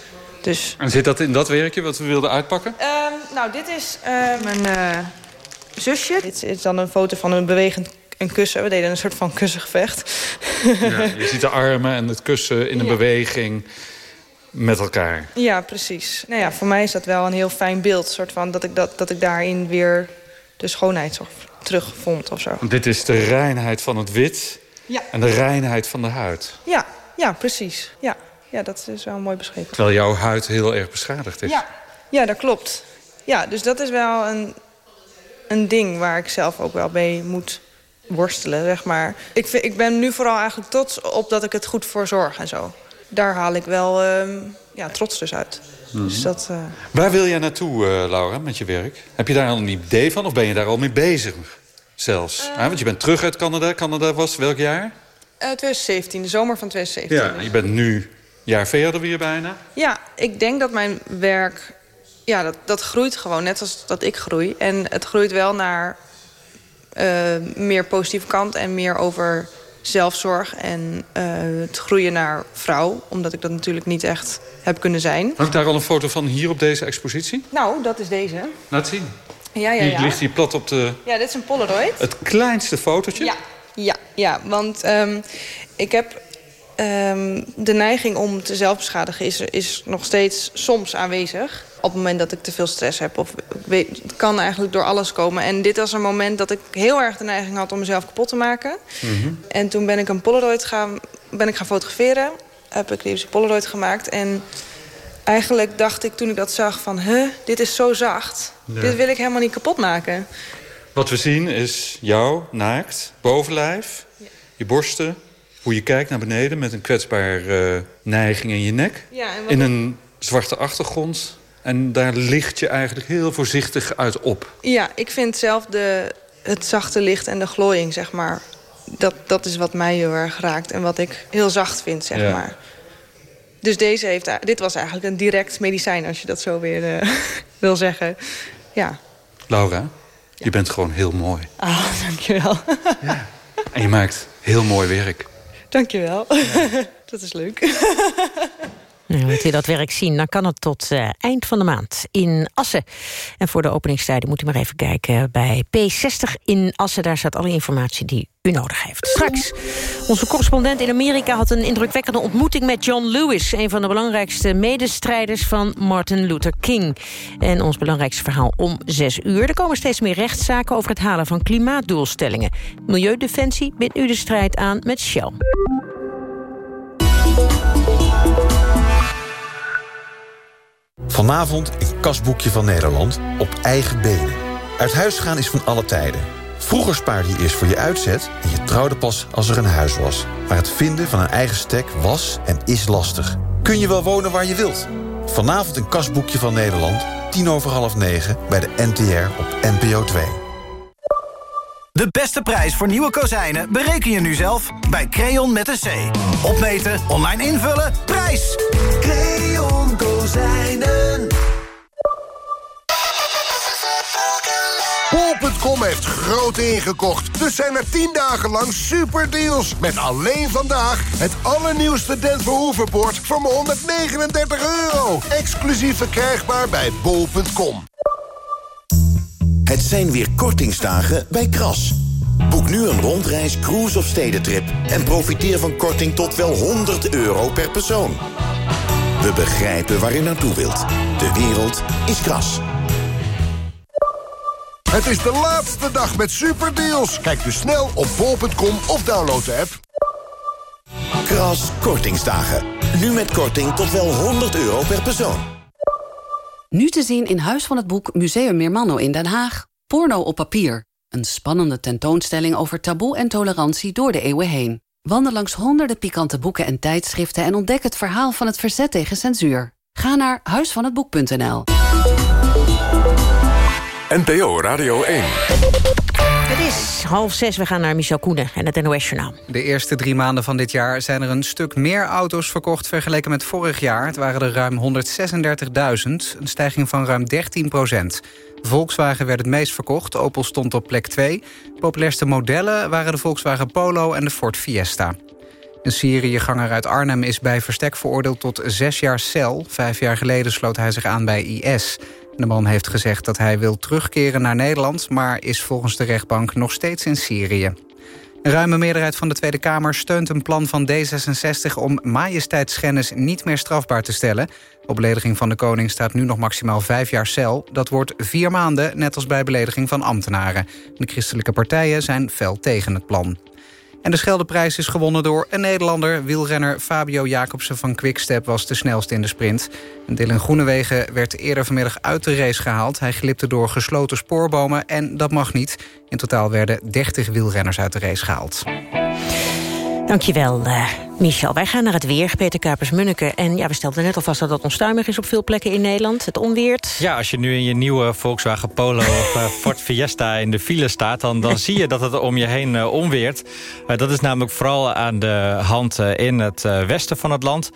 Speaker 21: Dus,
Speaker 20: En zit dat in dat werkje wat we wilden uitpakken?
Speaker 21: Ehm, nou, dit is eh, mijn eh, zusje. Dit is dan een foto van een bewegend een kussen. We deden een soort van kussengevecht.
Speaker 20: Ja, (laughs) je ziet de armen en het kussen in een beweging met elkaar.
Speaker 21: Ja, precies. Nou ja, voor mij is dat wel een heel fijn beeld. Soort van dat, ik dat, dat ik daarin weer de schoonheid terugvond of zo.
Speaker 20: Want dit is de reinheid van het wit
Speaker 21: Ja.
Speaker 20: en de reinheid van de huid.
Speaker 21: Ja, ja precies. Ja. ja, dat is wel mooi beschreven.
Speaker 20: Terwijl jouw huid heel erg beschadigd is.
Speaker 21: Ja, ja dat klopt. Ja, dus dat is wel een, een ding waar ik zelf ook wel mee moet worstelen, zeg maar. Ik, vind, ik ben nu vooral eigenlijk trots op dat ik het goed voor zorg en zo. Daar haal ik wel ehm, ja, trots dus uit. Dus dat... eh,
Speaker 20: Waar wil jij naartoe, eh, Laura, met je werk? Heb je daar al een idee van of ben je daar al mee bezig zelfs?
Speaker 21: Eh.
Speaker 20: Hè, want je bent terug uit Canada. Canada was welk jaar?
Speaker 21: eh, 2017, de zomer van 2017.
Speaker 20: Ja, je bent nu jaar verder weer bijna.
Speaker 21: Ja, ik denk dat mijn werk... Ja, dat, dat groeit gewoon, net als dat ik groei. En het groeit wel naar eh, meer positieve kant... en meer over zelfzorg en eh, het groeien naar vrouw. Omdat ik dat natuurlijk niet echt heb kunnen zijn.
Speaker 20: Ik daar al een foto van hier op deze expositie?
Speaker 21: Nou, dat is deze.
Speaker 20: Laat zien.
Speaker 21: Ja, ja,
Speaker 20: Hier
Speaker 21: ja.
Speaker 20: ligt hier plat op de...
Speaker 21: Ja, dit is een Polaroid.
Speaker 20: Het kleinste fotootje.
Speaker 21: Ja, ja, ja want ehm, ik heb ehm, de neiging om te zelfbeschadigen is, is nog steeds soms aanwezig. Op het moment dat ik te veel stress heb. Of, weet, het kan eigenlijk door alles komen. En dit was een moment dat ik heel erg de neiging had om mezelf kapot te maken. En toen ben ik een Polaroid gaan, ben ik gaan fotograferen. Heb ik deze Polaroid gemaakt. En eigenlijk dacht ik toen ik dat zag van... Huh, dit is zo zacht.
Speaker 20: Ja.
Speaker 21: Dit wil ik helemaal niet kapot maken.
Speaker 20: Wat we zien is jou, naakt, bovenlijf, je borsten... hoe je kijkt naar beneden met een kwetsbare eh, neiging in je nek.
Speaker 21: Ja, en
Speaker 20: in een zwarte achtergrond. En daar licht je eigenlijk heel voorzichtig uit op.
Speaker 21: Ja, ik vind zelf de, het zachte licht en de glooiing, zeg maar... Dat, dat is wat mij heel erg raakt en wat ik heel zacht vind, zeg
Speaker 20: Ja.
Speaker 21: maar. Dus deze heeft, dit was eigenlijk een direct medicijn, als je dat zo weer eh, (laughs) wil zeggen. Ja.
Speaker 20: Laura, je bent gewoon heel mooi.
Speaker 21: Ah, (laughs) dankjewel.
Speaker 20: En je maakt heel mooi werk.
Speaker 21: Dankjewel. (laughs) dat is leuk. (laughs)
Speaker 2: Nou, wilt u dat werk zien, dan kan het tot eh, eind van de maand in Assen. En voor de openingstijden moet u maar even kijken bij P60 in Assen. Daar staat alle informatie die u nodig heeft. Straks, onze correspondent in Amerika had een indrukwekkende ontmoeting met John Lewis... een van de belangrijkste medestrijders van Martin Luther King. En ons belangrijkste verhaal om zes uur. Er komen steeds meer rechtszaken over het halen van klimaatdoelstellingen. Milieudefensie bindt nu de strijd aan met Shell.
Speaker 22: Vanavond een kasboekje van Nederland op eigen benen. Uit huis gaan is van alle tijden. Vroeger spaarde je eerst voor je uitzet en je trouwde pas als er een huis was. Maar het vinden van een eigen stek was en is lastig. Kun je wel wonen waar je wilt? Vanavond een kasboekje van Nederland, tien over half negen... bij de NTR op NPO 2.
Speaker 23: De beste prijs voor nieuwe kozijnen bereken je nu zelf bij Creon met een C. Opmeten, online invullen, prijs!
Speaker 19: Kozijnen.
Speaker 15: Bol.com heeft groot ingekocht. Dus zijn er 10 dagen lang superdeals. Met alleen vandaag het allernieuwste Denver Hooverboard voor maar 139 euro. Exclusief verkrijgbaar bij Bol.com.
Speaker 24: Het zijn weer kortingsdagen bij Kras. Boek Boek nu een rondreis, cruise of stedentrip... en profiteer van korting tot wel 100 euro per persoon. We begrijpen waar u naartoe wilt. De wereld is kras.
Speaker 15: Het is de laatste dag met superdeals. Kijk dus snel op bol.com of download de app.
Speaker 24: Kras Kortingsdagen. Nu met korting tot wel 100 euro per persoon.
Speaker 25: Nu te zien in Huis van het Boek Museum Meermanno in Den Haag. Porno op papier. Een spannende tentoonstelling over taboe en tolerantie door de eeuwen heen. Wandel langs honderden pikante boeken en tijdschriften... en ontdek het verhaal van het verzet tegen censuur. Ga naar huisvanhetboek.nl.
Speaker 1: NPO Radio 1.
Speaker 2: Half zes, we gaan naar Michel Koenen en het NOS-journaal.
Speaker 26: De eerste drie maanden van dit jaar zijn er een stuk meer auto's verkocht... vergeleken met vorig jaar. Het waren er ruim 136.000, een stijging van ruim 13 procent. Volkswagen werd het meest verkocht, Opel stond op plek 2. Populairste modellen waren de Volkswagen Polo en de Ford Fiesta. Een Syriëganger uit Arnhem is bij verstek veroordeeld tot zes jaar cel. Vijf jaar geleden sloot hij zich aan bij IS. De man heeft gezegd dat hij wil terugkeren naar Nederland... maar is volgens de rechtbank nog steeds in Syrië. Een ruime meerderheid van de Tweede Kamer steunt een plan van D66... om majesteitsschennis niet meer strafbaar te stellen. Op belediging van de koning staat nu nog maximaal vijf jaar cel. Dat wordt vier maanden, net als bij belediging van ambtenaren. De christelijke partijen zijn fel tegen het plan. En de Scheldeprijs is gewonnen door een Nederlander. Wielrenner Fabio Jacobsen van Quickstep was de snelste in de sprint. Dylan Groenewegen werd eerder vanmiddag uit de race gehaald. Hij glipte door gesloten spoorbomen en dat mag niet. In totaal werden 30 wielrenners uit de race gehaald.
Speaker 2: Dankjewel, uh, Michel. Wij gaan naar het weer, Peter Kuipers-Munneke. En ja, we stelden net al vast dat het onstuimig is op veel plekken in Nederland. Het onweert.
Speaker 27: Ja, als je nu in je nieuwe Volkswagen Polo of uh, (laughs) Ford Fiesta in de file staat... dan, dan zie je dat het om je heen uh, onweert. dat is namelijk vooral aan de hand in het westen van het land.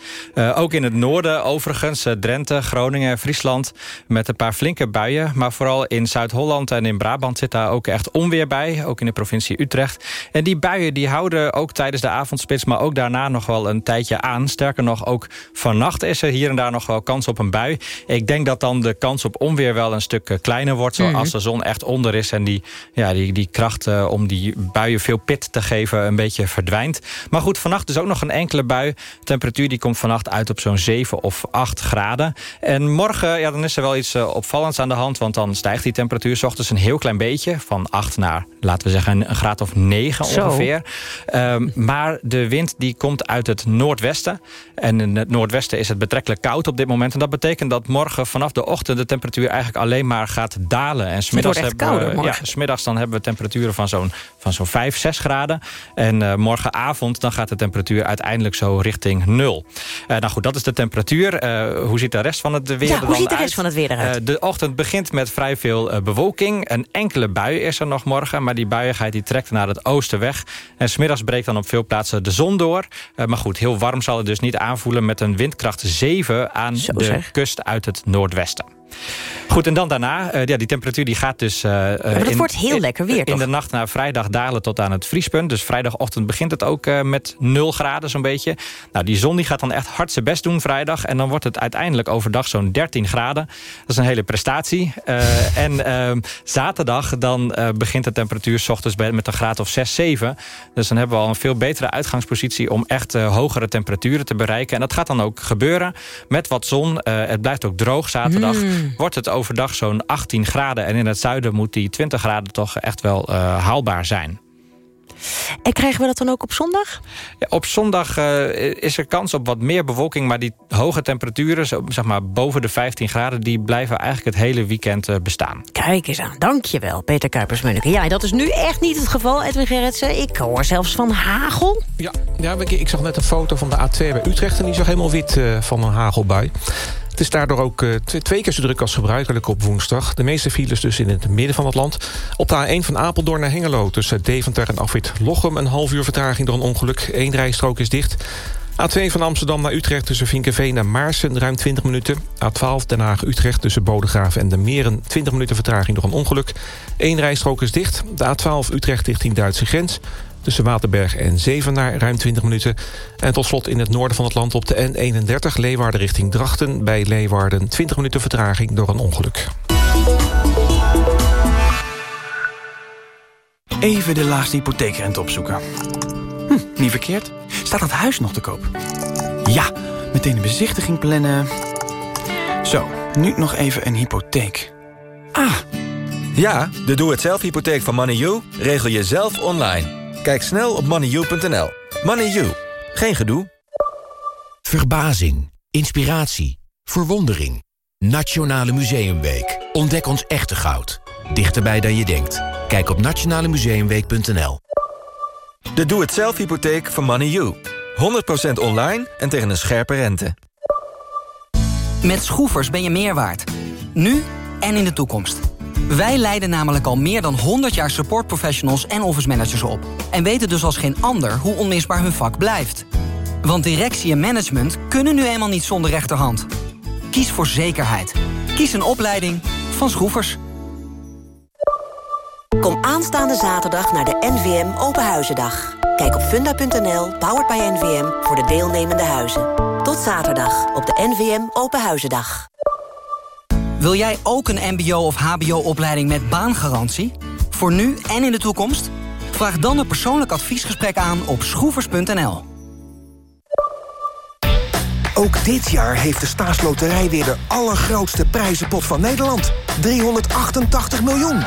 Speaker 27: ook in het noorden overigens, Drenthe, Groningen, Friesland... met een paar flinke buien. Maar vooral in Zuid-Holland en in Brabant zit daar ook echt onweer bij. Ook in de provincie Utrecht. En die buien die houden ook tijdens de avondspits... maar ook daarna nog wel een tijdje aan. Sterker nog, ook vannacht is er hier en daar nog wel kans op een bui. Ik denk dat dan de kans op onweer wel een stuk kleiner wordt... zoals
Speaker 2: Mhm.
Speaker 27: als de zon echt onder is en die, ja, die, die kracht eh, om die buien veel pit te geven... een beetje verdwijnt. Maar goed, vannacht dus ook nog een enkele bui. Temperatuur die komt vannacht uit op zo'n 7 of 8 graden. En morgen, ja, dan is er wel iets eh, opvallends aan de hand... want dan stijgt die temperatuur 's ochtends een heel klein beetje... van 8 naar, laten we zeggen, een, graad of 9
Speaker 2: Zo.
Speaker 27: ongeveer. Ehm, maar de wind die komt uit het noordwesten. En in het noordwesten is het betrekkelijk koud op dit moment. En dat betekent dat morgen vanaf de ochtend... de temperatuur eigenlijk alleen maar gaat dalen. En smiddags
Speaker 2: echt
Speaker 27: hebben we- ja, smiddags dan hebben we temperaturen van zo'n van zo'n 5, 6 graden. En eh, morgenavond dan gaat de temperatuur uiteindelijk zo richting nul. Eh, nou goed, dat is de temperatuur. Eh, hoe ziet de rest van het weer
Speaker 2: Ja, hoe ziet de rest
Speaker 27: uit?
Speaker 2: van het weer eruit?
Speaker 27: De ochtend begint met vrij veel bewolking. Een enkele bui is er nog morgen. Maar die buiigheid die trekt naar het oosten weg. En smiddags breekt dan op veel plaatsen de zon door. Eh, maar goed, heel warm zal het dus niet aanvoelen... met een windkracht 7 aan de
Speaker 2: zeg.
Speaker 27: kust uit het noordwesten. Goed, en dan daarna, eh, ja, die temperatuur die gaat dus... eh,
Speaker 2: maar dat wordt heel lekker weer,
Speaker 27: In
Speaker 2: toch?
Speaker 27: de nacht naar vrijdag dalen tot aan het vriespunt. Dus vrijdagochtend begint het ook eh, met 0 graden zo'n beetje. Nou, die zon die gaat dan echt hard zijn best doen vrijdag. En dan wordt het uiteindelijk overdag zo'n 13 graden. Dat is een hele prestatie. En ehm, zaterdag dan begint de temperatuur 's ochtends bij- met een graad of 6, 7. Dus dan hebben we al een veel betere uitgangspositie... om echt hogere temperaturen te bereiken. En dat gaat dan ook gebeuren met wat zon. Het blijft ook droog zaterdag.
Speaker 2: Mm.
Speaker 27: Wordt het overdag zo'n 18 graden. En in het zuiden moet die 20 graden toch echt wel eh, haalbaar zijn.
Speaker 2: En krijgen we dat dan ook op zondag?
Speaker 27: Ja, op zondag eh, is er kans op wat meer bewolking... maar die hoge temperaturen, zo, zeg maar boven de 15 graden... die blijven eigenlijk het hele weekend eh, bestaan.
Speaker 2: Kijk eens aan, dankjewel, Peter Kuipers-Munneke. Ja, dat is nu echt niet het geval, Edwin Gerritsen. Ik hoor zelfs van hagel.
Speaker 7: Ja, ja ik, ik zag net een foto van de A2 bij Utrecht... en die zag helemaal wit eh, van een hagelbui. Het is daardoor ook eh, tw- twee keer zo druk als gebruikelijk op woensdag. De meeste files dus in het midden van het land. Op de A1 van Apeldoorn naar Hengelo... tussen Deventer en Afwit Lochem... een half uur vertraging door een ongeluk. Eén rijstrook is dicht. A2 van Amsterdam naar Utrecht tussen Vinkenveen en Maarsen... ruim 20 minuten. A12 Den Haag-Utrecht tussen Bodegraven en de Meren... 20 minuten vertraging door een ongeluk. Eén rijstrook is dicht. De A12 Utrecht richting Duitse grens... tussen Waterberg en Zevenaar ruim 20 minuten. En tot slot in het noorden van het land op de N31... Leeuwarden richting Drachten. Bij Leeuwarden 20 minuten vertraging door een ongeluk.
Speaker 28: Even de laagste hypotheekrente opzoeken. Hm, niet verkeerd. Staat dat huis nog te koop? Ja, meteen een bezichtiging plannen. Zo, nu nog even een hypotheek. Ah,
Speaker 22: Ja, de doe-het-zelf hypotheek van MoneyU regel je zelf online. Kijk snel op moneyu.nl. MoneyU, geen gedoe.
Speaker 29: Verbazing, inspiratie, verwondering. Nationale Museumweek. Ontdek ons echte goud. Dichterbij dan je denkt. Kijk op nationalemuseumweek.nl.
Speaker 22: De doe-het-zelf hypotheek van MoneyU. 100% online en tegen een scherpe rente.
Speaker 30: Met Schroefers ben je meer waard. Nu en in de toekomst. Wij leiden namelijk al meer dan 100 jaar supportprofessionals en office managers op. En weten dus als geen ander hoe onmisbaar hun vak blijft. Want directie en management kunnen nu eenmaal niet zonder rechterhand. Kies voor zekerheid. Kies een opleiding van Schroefers.
Speaker 12: Kom aanstaande zaterdag naar de NVM Openhuizendag. Kijk op funda.nl, powered by NVM, voor de deelnemende huizen. Tot zaterdag op de NVM Openhuizendag.
Speaker 30: Wil jij ook een mbo- of hbo-opleiding met baangarantie? Voor nu en in de toekomst? Vraag dan een persoonlijk adviesgesprek aan op schroevers.nl.
Speaker 3: Ook dit jaar heeft de staatsloterij weer de allergrootste prijzenpot van Nederland. 388 miljoen.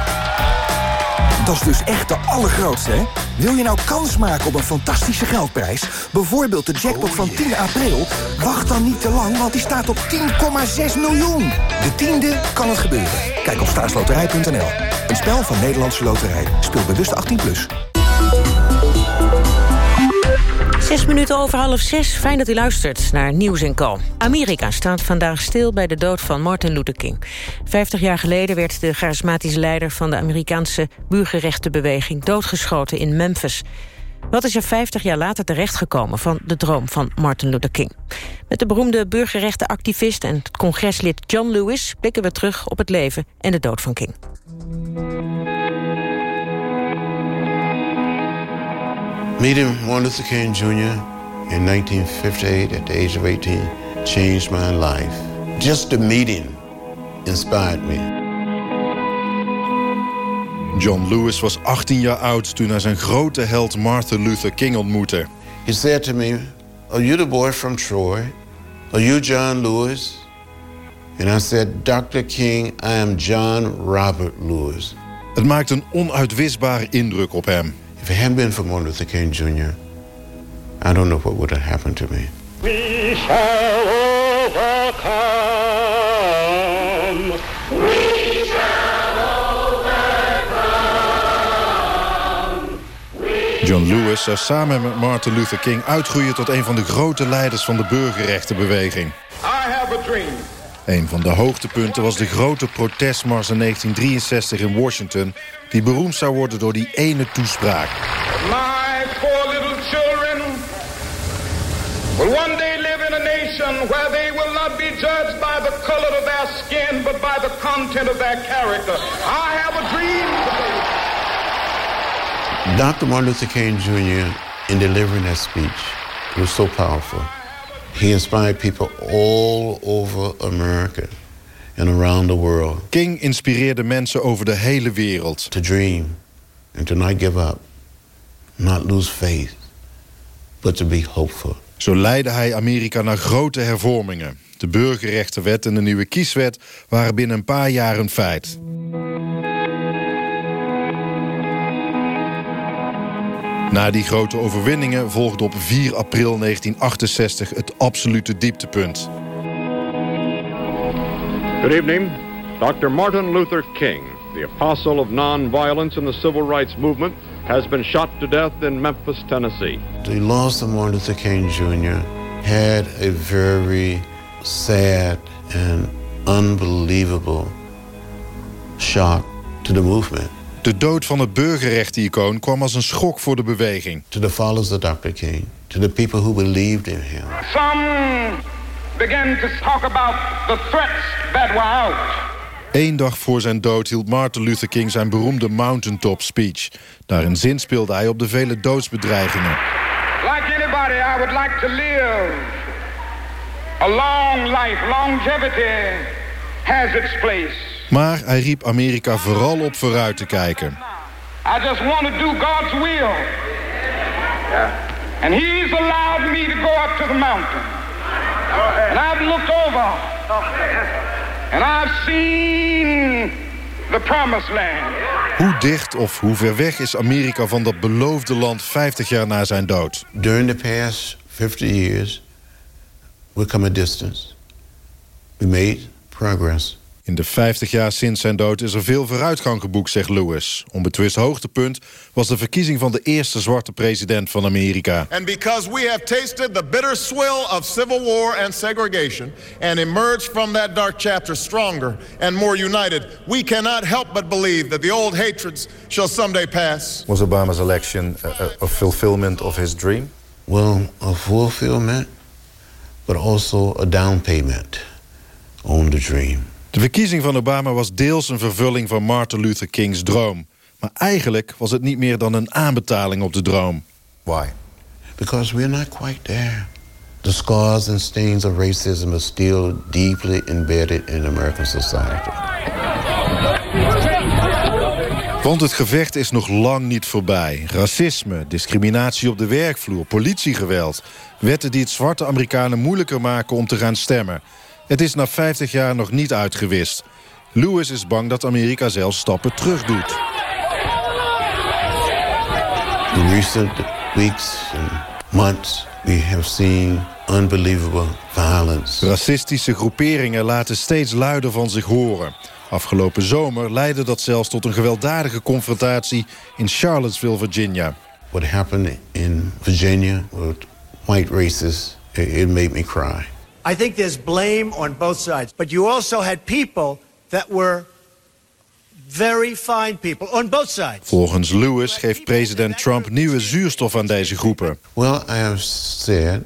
Speaker 3: Dat is dus echt de allergrootste, hè? Wil je nou kans maken op een fantastische geldprijs? Bijvoorbeeld de jackpot van 10 april? Wacht dan niet te lang, want die staat op 10,6 miljoen. De tiende kan het gebeuren. Kijk op staatsloterij.nl. Een spel van Nederlandse Loterij. Speel bewust 18+. Plus.
Speaker 2: Zes minuten over half zes. Fijn dat u luistert naar Nieuws en Co. Amerika staat vandaag stil bij de dood van Martin Luther King. Vijftig jaar geleden werd de charismatische leider... van de Amerikaanse burgerrechtenbeweging doodgeschoten in Memphis. Wat is er 50 jaar later terechtgekomen van de droom van Martin Luther King? Met de beroemde burgerrechtenactivist en congreslid John Lewis... blikken we terug op het leven en de dood van King.
Speaker 31: Meeting Martin Luther King Jr. in 1958 at the age of 18 changed my life. Just the meeting inspired me.
Speaker 32: John Lewis was 18 jaar oud toen hij zijn grote held Martin Luther King ontmoette.
Speaker 31: He said to me, Are you the boy from Troy? Are you John Lewis? And I said, Dr. King, I am John Robert Lewis.
Speaker 32: Het maakte een onuitwisbare indruk op hem.
Speaker 31: If it hadn't been for Martin Luther King Jr., I don't know what would have happened to me.
Speaker 33: We shall overcome. We shall overcome.
Speaker 32: John Lewis zou samen met Martin Luther King uitgroeien tot een van de grote leiders van de burgerrechtenbeweging.
Speaker 33: I have a dream.
Speaker 32: Een van de hoogtepunten was de grote protestmars in 1963 in Washington... die beroemd zou worden door die ene toespraak.
Speaker 33: My four little children will one day live in a nation where they will not be judged by the color of their skin, but by the content of their character. I have a dream today.
Speaker 31: Dr. Martin Luther King Jr., in delivering that speech, was so powerful. He inspired people all over America and around the world.
Speaker 32: King inspireerde mensen over de hele wereld.
Speaker 31: To dream and to not give up, not lose faith, but to be hopeful.
Speaker 32: Zo leidde hij Amerika naar grote hervormingen. De burgerrechtenwet en de nieuwe kieswet waren binnen een paar jaar een feit. Na die grote overwinningen volgde op 4 april 1968 het absolute dieptepunt.
Speaker 34: Good evening. Dr. Martin Luther King, the apostle of nonviolence in the civil rights movement, has been shot to death in Memphis, Tennessee.
Speaker 31: The loss of Martin Luther King Jr. had a very sad and unbelievable shock to the movement.
Speaker 32: De dood van het burgerrechten-icoon kwam als een schok voor de beweging.
Speaker 31: To the followers of Dr. King, to the people who believed in him.
Speaker 33: Some began to talk about the threats that were out.
Speaker 32: Eén dag voor zijn dood hield Martin Luther King zijn beroemde mountaintop speech. Daarin zinspeelde hij op de vele doodsbedreigingen.
Speaker 33: Like anybody, I would like to live a long life. Longevity has its place.
Speaker 32: Maar hij riep Amerika vooral op vooruit te kijken.
Speaker 35: I just want to do God's will. And he's allowed me to go up to the mountain. And I've looked over. And I've seen the promised land.
Speaker 32: Hoe dicht of hoe ver weg is Amerika van dat beloofde land 50 jaar na zijn dood?
Speaker 31: During the past 50 years, we come a distance. We made progress.
Speaker 32: In de 50 jaar sinds zijn dood is er veel vooruitgang geboekt, zegt Lewis. Onbetwist hoogtepunt was de verkiezing van de eerste zwarte president van Amerika.
Speaker 36: And because we have tasted the bitter swill of civil war and segregation and emerged from that dark chapter stronger and more united, we cannot help but believe that the old hatreds shall someday pass.
Speaker 37: Was Obama's election a, a, a fulfillment of his dream?
Speaker 31: Well, a fulfillment, but also a down payment on the dream.
Speaker 32: De verkiezing van Obama was deels een vervulling van Martin Luther King's droom. Maar eigenlijk was het niet meer dan een aanbetaling op de droom.
Speaker 37: Why?
Speaker 31: Because we're not quite there. The scars and stains of racism are still deeply embedded in American society.
Speaker 32: Want het gevecht is nog lang niet voorbij. Racisme, discriminatie op de werkvloer, politiegeweld. Wetten die het zwarte Amerikanen moeilijker maken om te gaan stemmen. Het is na 50 jaar nog niet uitgewist. Lewis is bang dat Amerika zelfs stappen terug doet.
Speaker 31: In recent weeks and months, we have seen unbelievable violence.
Speaker 32: Racistische groeperingen laten steeds luider van zich horen. Afgelopen zomer leidde dat zelfs tot een gewelddadige confrontatie in Charlottesville, Virginia.
Speaker 31: What happened in Virginia with white racists, it, it made me cry.
Speaker 38: I think there's blame on both sides, but you also had people that were very fine people on both sides.
Speaker 32: Volgens Lewis geeft president Trump nieuwe zuurstof aan deze groepen.
Speaker 31: Well, I have said,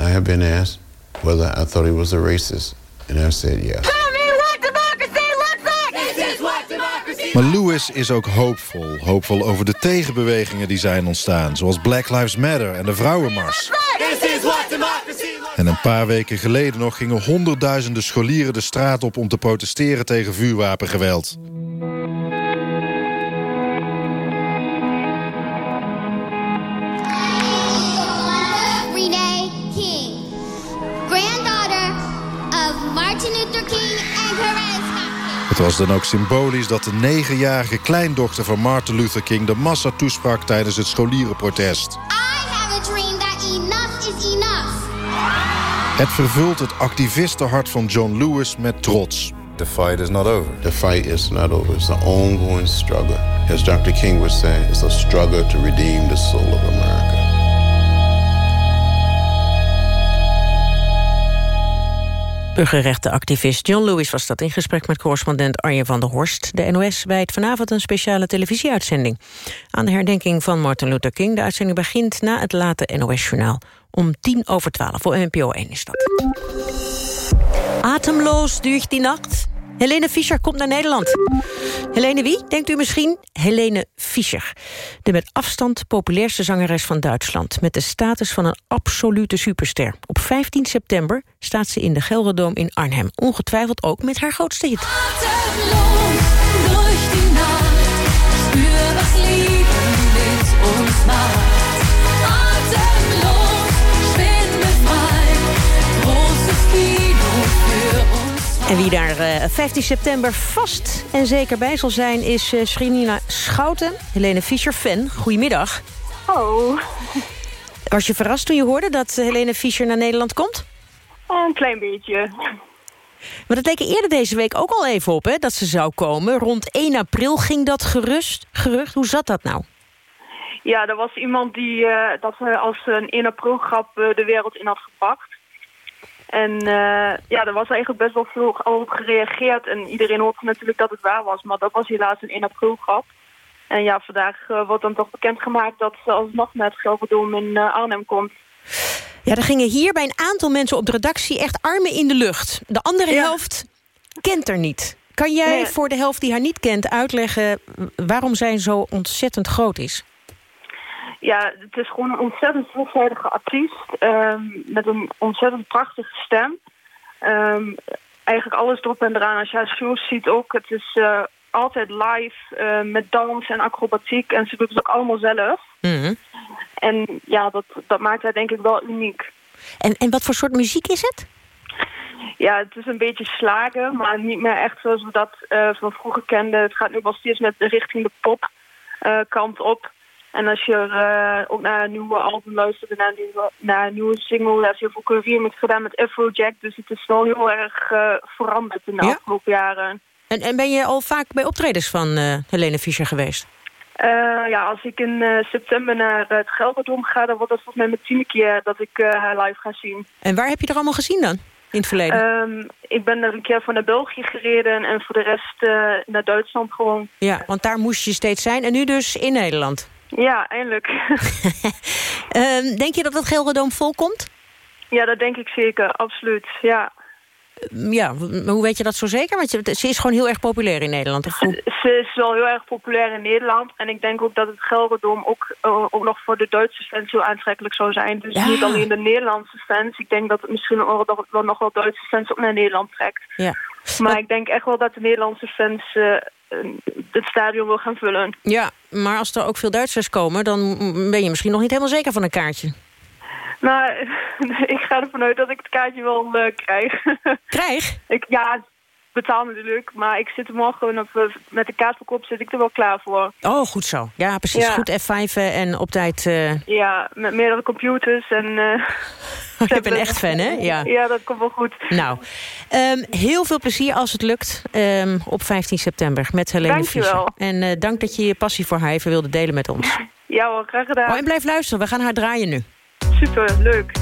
Speaker 31: I have been asked whether I thought he was a racist, and I've said yes.
Speaker 32: Maar Lewis is ook hoopvol. Hoopvol over de tegenbewegingen die zijn ontstaan. Zoals Black Lives Matter en de Vrouwenmars. En een paar weken geleden nog gingen honderdduizenden scholieren de straat op... om te protesteren tegen vuurwapengeweld.
Speaker 39: Renee King, granddaughter of Martin Luther King and Perez
Speaker 32: Het was dan ook symbolisch dat de negenjarige kleindochter van Martin Luther King... de massa toesprak tijdens het scholierenprotest. Het vervult het activistenhart van John Lewis met trots.
Speaker 37: The fight is not over.
Speaker 31: The fight is not over. It's an ongoing struggle. As Dr. King would say, it's a struggle to redeem the soul of America.
Speaker 2: Burgerrechtenactivist John Lewis was dat in gesprek met correspondent Arjen van der Horst. De NOS wijdt vanavond een speciale televisieuitzending aan de herdenking van Martin Luther King. De uitzending begint na het late NOS-journaal. Om tien over twaalf, voor NPO 1 is dat. Atemloos duurt die nacht. Helene Fischer komt naar Nederland. Helene wie, denkt u misschien? Helene Fischer. De met afstand populairste zangeres van Duitsland... met de status van een absolute superster. Op 15 september staat ze in de Gelderdoom in Arnhem. Ongetwijfeld ook met haar grootste hit.
Speaker 40: durch die Nacht. Spür, was Liebe mit uns macht.
Speaker 2: En wie daar eh, 15 september vast en zeker bij zal zijn... is eh, Srinina Schouten, Helene Fischer, fan. Goedemiddag.
Speaker 41: Oh,
Speaker 2: Was je verrast toen je hoorde dat eh, Helene Fischer naar Nederland komt?
Speaker 41: een klein beetje.
Speaker 2: Maar dat leek er eerder deze week ook al even op, hè, dat ze zou komen. Rond 1 april ging dat gerust, gerucht. Hoe zat dat nou?
Speaker 41: Ja, er was iemand die eh, dat eh, als een 1 april grap eh, de wereld in had gepakt. En eh, ja, er was eigenlijk best wel veel al op gereageerd. En iedereen hoopte natuurlijk dat het waar was. Maar dat was helaas een 1 april grap. En ja, vandaag eh, wordt dan toch bekendgemaakt dat ze alsnog naar het Gelderdoom in eh, Arnhem komt.
Speaker 2: Ja, er gingen hier bij een aantal mensen op de redactie echt armen in de lucht. De andere helft kent er niet. Kan jij
Speaker 41: Nee.
Speaker 2: voor de helft die haar niet kent uitleggen... waarom zij zo ontzettend groot is?
Speaker 41: Ja, het is gewoon een ontzettend veelzijdige artiest. ehm, met een ontzettend prachtige stem. Ehm, eigenlijk alles erop en eraan. Als je haar shows ziet ook. Het is eh, altijd live eh, met dans en acrobatiek. En ze doet het ook allemaal zelf.
Speaker 2: Mhm.
Speaker 41: En ja, dat, dat maakt haar denk ik wel uniek.
Speaker 2: En, en wat voor soort muziek is het?
Speaker 41: Ja, het is een beetje slagen, maar niet meer echt zoals we dat eh, van vroeger kenden. Het gaat nu wel steeds met richting de pop eh, kant op. En als je eh, ook naar een nieuwe album luistert en naar een nieuwe, naar een nieuwe single, daar is heel veel klaviermix gedaan met Afrojack. Dus het is wel heel erg eh, veranderd in de
Speaker 2: Ja?
Speaker 41: afgelopen jaren.
Speaker 2: En, en ben je al vaak bij optredens van eh, Helene Fischer geweest?
Speaker 41: Ja, als ik in september naar het Gelredome ga, dan wordt dat volgens mij mijn tiende keer dat ik haar live ga zien.
Speaker 2: En waar heb je er allemaal gezien dan? In het verleden?
Speaker 41: Ehm, ik ben er een keer van naar België gereden en voor de rest naar Duitsland gewoon.
Speaker 2: ja, want daar moest je steeds zijn. En nu dus in Nederland.
Speaker 41: Ja, eindelijk. (laughs)
Speaker 2: Ehm, denk je dat het Gelredome vol komt?
Speaker 41: ja, dat denk ik zeker, absoluut. Ja.
Speaker 2: Ja, w- hoe weet je dat zo zeker? Want ze is gewoon heel erg populair in Nederland. Of?
Speaker 41: Ze is wel heel erg populair in Nederland. En ik denk ook dat het Gelredome ook, eh, ook nog voor de Duitse fans heel aantrekkelijk zou zijn. Dus
Speaker 2: Ja.
Speaker 41: niet alleen de Nederlandse fans. Ik denk dat het misschien ook wel, nog wel Duitse fans naar Nederland trekt.
Speaker 2: Ja.
Speaker 41: Maar ik denk echt wel dat de Nederlandse fans eh, het stadion wil gaan vullen.
Speaker 2: Ja, maar als er ook veel Duitsers komen... dan ben je misschien nog niet helemaal zeker van een kaartje.
Speaker 41: Nou, (laughs) ik ga ervan uit dat ik het kaartje wel eh, krijg.
Speaker 2: Krijg? (laughs)
Speaker 41: ik, ja, betaal natuurlijk. Maar ik zit er morgen op, eh, met de kaartverkoop zit ik er wel klaar voor.
Speaker 2: Oh, goed zo. Ja, precies.
Speaker 41: Ja.
Speaker 2: Goed F5 en op tijd... eh,
Speaker 41: Ja, met meerdere computers en... eh, (laughs)
Speaker 2: je bent echt fan, hè? Ja.
Speaker 41: Ja, dat komt wel goed.
Speaker 2: Nou, ehm, heel veel plezier als het lukt ehm, op 15 september met Helene
Speaker 41: Dankjewel.
Speaker 2: Fischer. En eh, dank dat je je passie voor haar even wilde delen met ons.
Speaker 41: Ja hoor, graag gedaan.
Speaker 2: Oh, en blijf luisteren, we gaan haar draaien nu.
Speaker 41: Super, leuk.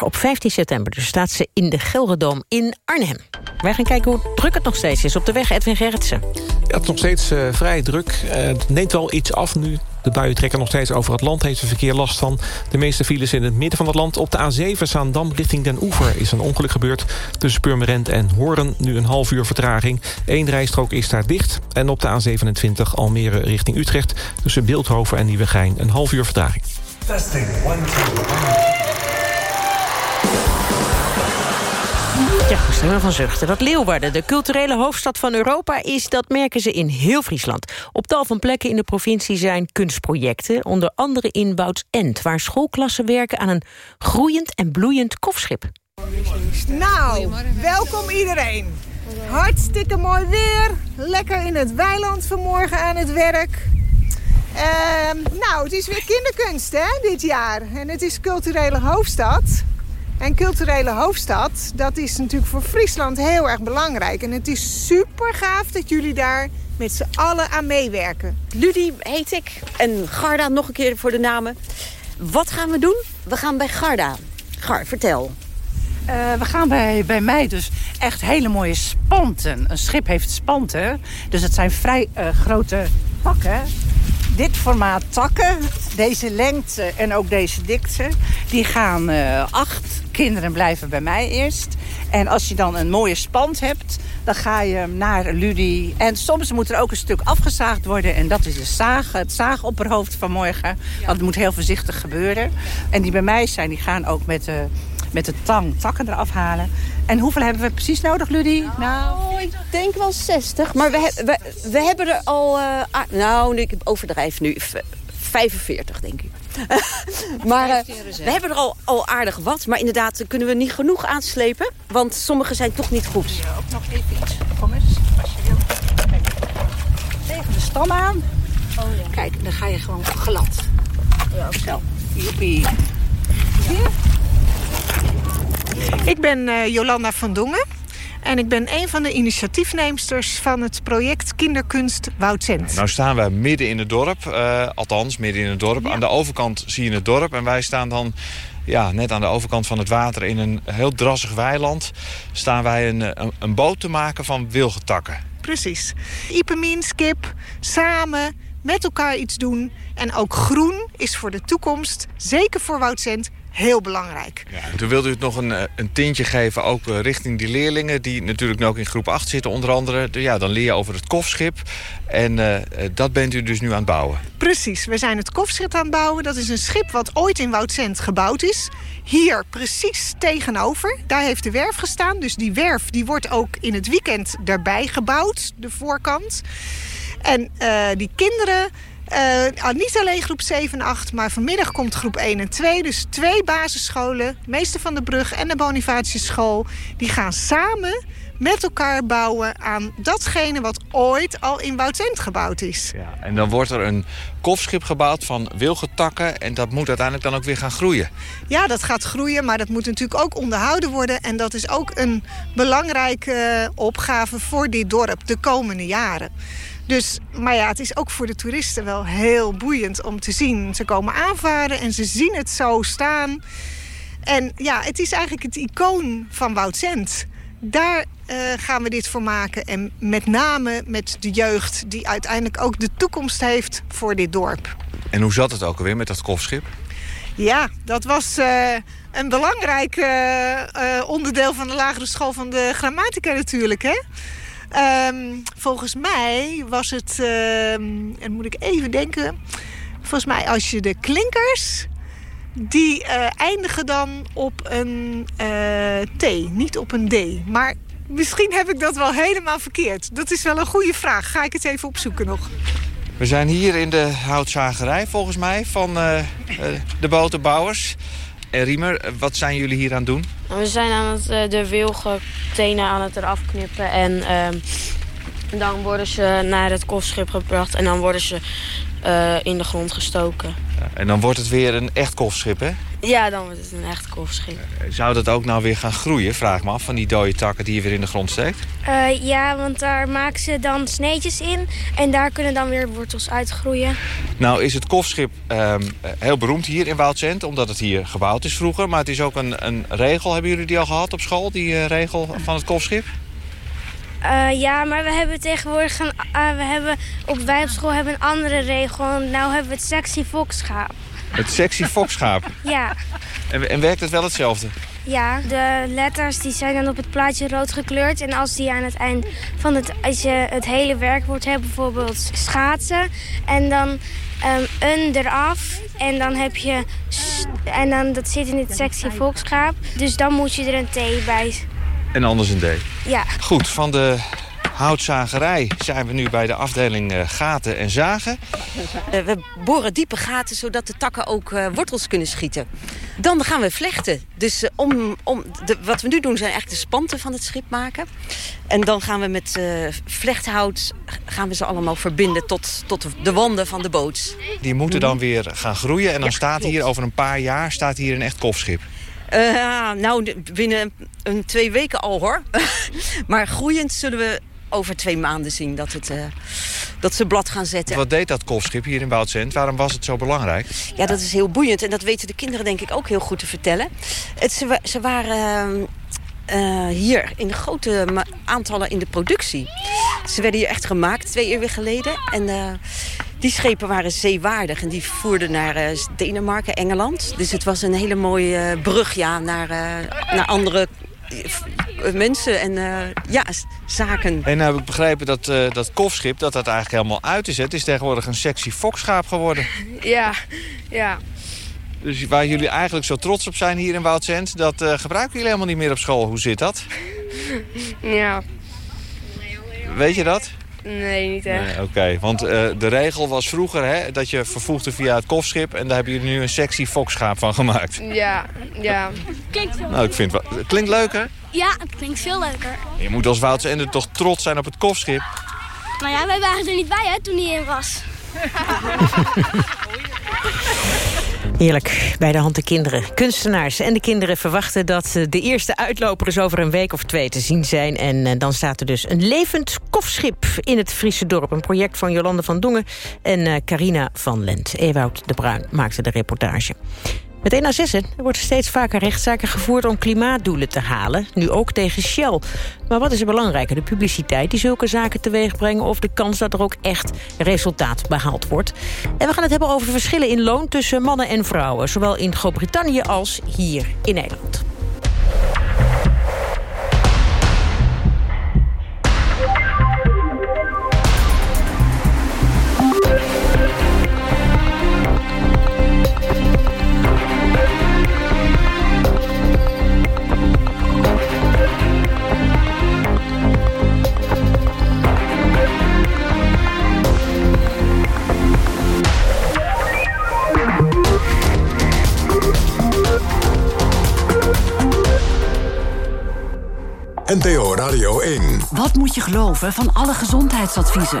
Speaker 2: Op 15 september dus staat ze in de Gelredome in Arnhem. Wij gaan kijken hoe druk het nog steeds is op de weg. Edwin Gerritsen.
Speaker 7: Ja, het is nog steeds uh, vrij druk. Uh, het neemt wel iets af nu. De buien trekken nog steeds over het land. Heeft het verkeer last van. De meeste files in het midden van het land. Op de A7 Zaandam richting Den Oever is een ongeluk gebeurd. Tussen Purmerend en Hoorn nu een half uur vertraging. Eén rijstrook is daar dicht. En op de A27 Almere richting Utrecht. Tussen Beeldhoven en Nieuwegein een half uur vertraging. Testing, one, two,
Speaker 2: Ja, we van zuchten. Dat Leeuwarden, de culturele hoofdstad van Europa is... dat merken ze in heel Friesland. Op tal van plekken in de provincie zijn kunstprojecten... onder andere in Bouts-End... waar schoolklassen werken aan een groeiend en bloeiend kofschip.
Speaker 42: Nou, welkom iedereen. Hartstikke mooi weer. Lekker in het weiland vanmorgen aan het werk. Uh, nou, het is weer kinderkunst hè, dit jaar. En het is culturele hoofdstad... En culturele hoofdstad, dat is natuurlijk voor Friesland heel erg belangrijk. En het is super gaaf dat jullie daar met z'n allen aan meewerken.
Speaker 43: Ludie heet ik en Garda nog een keer voor de namen. Wat gaan we doen? We gaan bij Garda. Gar, vertel.
Speaker 44: Uh, we gaan bij, bij mij dus echt hele mooie spanten. Een schip heeft spanten. Dus het zijn vrij uh, grote pakken dit formaat takken, deze lengte en ook deze dikte... die gaan uh, acht kinderen blijven bij mij eerst. En als je dan een mooie spand hebt, dan ga je naar Ludie. En soms moet er ook een stuk afgezaagd worden. En dat is de zaag, het zaagopperhoofd van morgen. Want het moet heel voorzichtig gebeuren. En die bij mij zijn, die gaan ook met de, met de tang takken eraf halen. En hoeveel hebben we precies nodig, Ludie?
Speaker 43: Nou, nou ik denk wel 60. Maar we, we, we hebben er al... Uh, nou, ik overdrijf nu. 45, denk ik. Maar uh, we hebben er al, al aardig wat. Maar inderdaad, kunnen we niet genoeg aanslepen. Want sommige zijn toch niet goed.
Speaker 44: Ja, ook nog even iets. Kom eens, als je wilt. Tegen de stam aan. Oh, ja. Kijk, dan ga je gewoon glad. Ja, Zo, joepie. Hier.
Speaker 42: Ik ben uh, Jolanda van Dongen. En ik ben een van de initiatiefneemsters van het project Kinderkunst Woudsend.
Speaker 45: Nou staan we midden in het dorp, uh, althans midden in het dorp. Aan de overkant zie je het dorp en wij staan dan ja, net aan de overkant van het water in een heel drassig weiland... staan wij een, een, een boot te maken van wilgetakken.
Speaker 42: Precies. Ipemien, Skip, samen met elkaar iets doen. En ook groen is voor de toekomst, zeker voor Woudsend, heel belangrijk.
Speaker 45: Ja, en toen wilde u het nog een, eh, een tintje geven, ook eh, richting die leerlingen... die natuurlijk nu ook in groep 8 zitten onder andere. Ja, dan leer je over het kofschip. En uh, dat bent u dus nu aan het bouwen.
Speaker 42: Precies, we zijn het kofschip aan het bouwen. Dat is een schip wat ooit in Woudsend gebouwd is. Hier precies tegenover, daar heeft de werf gestaan. Dus die werf die wordt ook in het weekend daarbij gebouwd, de voorkant. En uh, die kinderen uh, niet alleen groep 7 en 8, maar vanmiddag komt groep 1 en 2. Dus twee basisscholen, Meester van de Brug en de Bonifatiuschool... die gaan samen met elkaar bouwen aan datgene wat ooit al in Woudsend gebouwd is.
Speaker 45: Ja, en dan wordt er een kofschip gebouwd van wilgetakken... en dat moet uiteindelijk dan ook weer gaan groeien.
Speaker 42: Ja, dat gaat groeien, maar dat moet natuurlijk ook onderhouden worden. En dat is ook een belangrijke opgave voor dit dorp de komende jaren. Dus, maar ja, het is ook voor de toeristen wel heel boeiend om te zien. Ze komen aanvaren en ze zien het zo staan. En ja, het is eigenlijk het icoon van Woudsend. Daar uh, gaan we dit voor maken. En met name met de jeugd die uiteindelijk ook de toekomst heeft voor dit dorp.
Speaker 45: En hoe zat het ook alweer met dat kofschip?
Speaker 42: Ja, dat was uh, een belangrijk uh, onderdeel van de lagere school van de grammatica natuurlijk. Hè? Um, volgens mij was het, um, en moet ik even denken... volgens mij als je de klinkers... die uh, eindigen dan op een uh, T, niet op een D. Maar misschien heb ik dat wel helemaal verkeerd. Dat is wel een goede vraag. Ga ik het even opzoeken nog.
Speaker 45: We zijn hier in de houtzagerij, volgens mij, van uh, de botenbouwers. En Riemer, wat zijn jullie hier aan het doen?
Speaker 46: We zijn aan het uh, de wilgetenen aan het eraf knippen. En uh, dan worden ze naar het kofschip gebracht. En dan worden ze uh, in de grond gestoken.
Speaker 45: Ja, en dan wordt het weer een echt kofschip, hè?
Speaker 46: Ja, dan wordt het een echt kolfschip.
Speaker 45: Zou dat ook nou weer gaan groeien, vraag me af, van die dode takken die je weer in de grond steekt?
Speaker 46: Eh, ja, want daar maken ze dan sneetjes in. En daar kunnen dan weer wortels uitgroeien.
Speaker 45: Nou is het kofschip ehm, heel beroemd hier in Woudsend, omdat het hier gebouwd is vroeger. Maar het is ook een, een regel, hebben jullie die al gehad op school, die eh, regel van het kofschip?
Speaker 46: Eh, ja, maar we hebben tegenwoordig een, eh, we hebben op wij op school hebben een andere regel. Nou hebben we het sexy fokschaap.
Speaker 45: Het sexy fokschaap. (laughs)
Speaker 46: Ja,
Speaker 45: En, en werkt het wel hetzelfde?
Speaker 46: ja, de letters die zijn dan op het plaatje rood gekleurd. En als die aan het eind van het, als je het hele werkwoord hebt, bijvoorbeeld schaatsen. En dan ehm, een eraf. En dan heb je, en dan dat zit in het sexy fokschaap. Dus dan moet je er een T bij.
Speaker 45: En anders een D.
Speaker 46: Ja.
Speaker 45: Goed, van de houtzagerij zijn we nu bij de afdeling eh, gaten en zagen.
Speaker 43: Eh, we boren diepe gaten zodat de takken ook eh, wortels kunnen schieten. Dan gaan we vlechten. Dus om, om de, wat we nu doen zijn eigenlijk de spanten van het schip maken. En dan gaan we met vlechthout gaan we ze allemaal verbinden tot, tot de wanden van de boot.
Speaker 45: Die moeten dan weer gaan groeien. En dan staat hier over een paar jaar staat hier een echt kofschip.
Speaker 43: Eh, nou, binnen een twee weken al hoor. (laughs) maar groeiend zullen we over twee maanden zien dat, het, eh, dat ze blad gaan zetten.
Speaker 45: Wat deed dat kofschip hier in Woudsend? Waarom was het zo belangrijk?
Speaker 43: Ja, dat is heel boeiend. En dat weten de kinderen denk ik ook heel goed te vertellen. Het, ze, wa- ze waren eh, hier in grote aantallen in de productie. Ze werden hier echt gemaakt twee eeuwen geleden. En die schepen waren zeewaardig. En die voerden naar eh, Denemarken, Engeland. Dus het was een hele mooie eh, brug ja, naar, eh, naar andere mensen en eh, ja, zaken.
Speaker 45: En nou heb ik begrepen dat eh, dat kofschip dat dat eigenlijk helemaal uit is. hè. Het is tegenwoordig een sexy fokschaap geworden. (laughs)
Speaker 46: Ja, ja.
Speaker 45: Dus waar jullie eigenlijk zo trots op zijn hier in Woudsend... dat eh, gebruiken jullie helemaal niet meer op school. Hoe zit dat?
Speaker 46: Ja,
Speaker 45: Weet je dat?
Speaker 46: Nee, niet echt.
Speaker 45: Nee, Oké, want eh, de regel was vroeger hè, dat je vervoegde via het kofschip... en daar hebben jullie nu een sexy fokschaap van gemaakt.
Speaker 46: Ja, ja.
Speaker 47: Klinkt veel
Speaker 45: Nou, ik vind wel... Klinkt leuk, hè?
Speaker 47: Ja, het klinkt veel leuker.
Speaker 45: Je moet als Woudsender toch trots zijn op het kofschip.
Speaker 47: Nou ja, wij waren er niet bij hè, toen hij in was. (laughs)
Speaker 2: Heerlijk, bij de hand de kinderen. Kunstenaars en de kinderen verwachten dat eh, de eerste uitlopers over een week of twee te zien zijn. En eh, dan staat er dus een levend kofschip in het Friese dorp. Een project van Jolande van Dongen en eh, Carina van Lent. Ewout de Bruin maakte de reportage. Meteen na zessen er wordt steeds vaker rechtszaken gevoerd om klimaatdoelen te halen. Nu ook tegen Shell. Maar wat is er belangrijker? De publiciteit die zulke zaken teweeg brengen... of de kans dat er ook echt resultaat behaald wordt? En we gaan het hebben over de verschillen in loon tussen mannen en vrouwen. Zowel in Groot-Brittannië als hier in Nederland.
Speaker 48: NPO Radio 1.
Speaker 49: Wat moet je geloven van alle gezondheidsadviezen?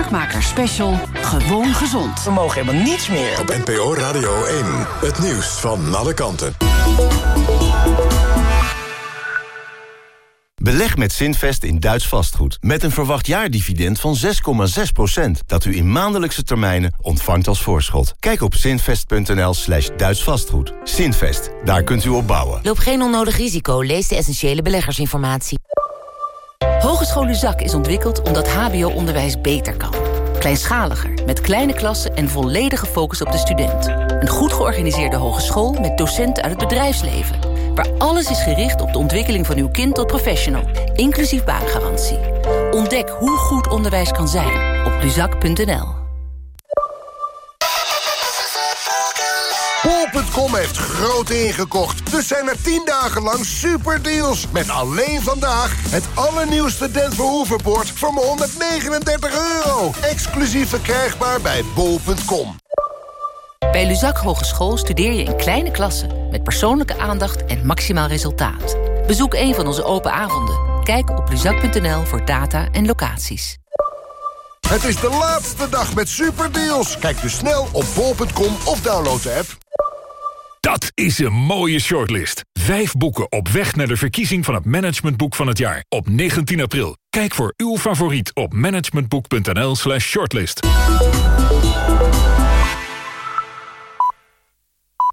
Speaker 49: Spraakmakers Special. Gewoon gezond.
Speaker 48: We mogen helemaal niets meer. Op NPO Radio 1. Het nieuws van alle kanten.
Speaker 50: Beleg met Zinvest in Duits vastgoed. Met een verwacht jaardividend van 6,6%. Dat u in maandelijkse termijnen ontvangt als voorschot. Kijk op zinvest.nl slash Duits vastgoed. Zinvest, daar kunt u op bouwen.
Speaker 51: Loop geen onnodig risico. Lees de essentiële beleggersinformatie.
Speaker 49: Hogeschool Zak is ontwikkeld omdat hbo-onderwijs beter kan. Kleinschaliger, met kleine klassen en volledige focus op de student. Een goed georganiseerde hogeschool met docenten uit het bedrijfsleven. Waar alles is gericht op de ontwikkeling van uw kind tot professional. Inclusief baangarantie. Ontdek hoe goed onderwijs kan zijn op luzak.nl.
Speaker 15: Bol.com heeft groot ingekocht. Dus zijn er 10 dagen lang superdeals. Met alleen vandaag het allernieuwste Denver Hooverboard voor maar 139 euro. Exclusief verkrijgbaar bij Bol.com.
Speaker 49: Bij Luzak Hogeschool studeer je in kleine klassen... met persoonlijke aandacht en maximaal resultaat. Bezoek een van onze open avonden. Kijk op luzak.nl voor data en locaties.
Speaker 15: Het is de laatste dag met superdeals. Kijk dus snel op bol.com of download de app.
Speaker 1: Dat is een mooie shortlist. Vijf boeken op weg naar de verkiezing van het managementboek van het jaar. Op 19 april. Kijk voor uw favoriet op managementboek.nl slash shortlist.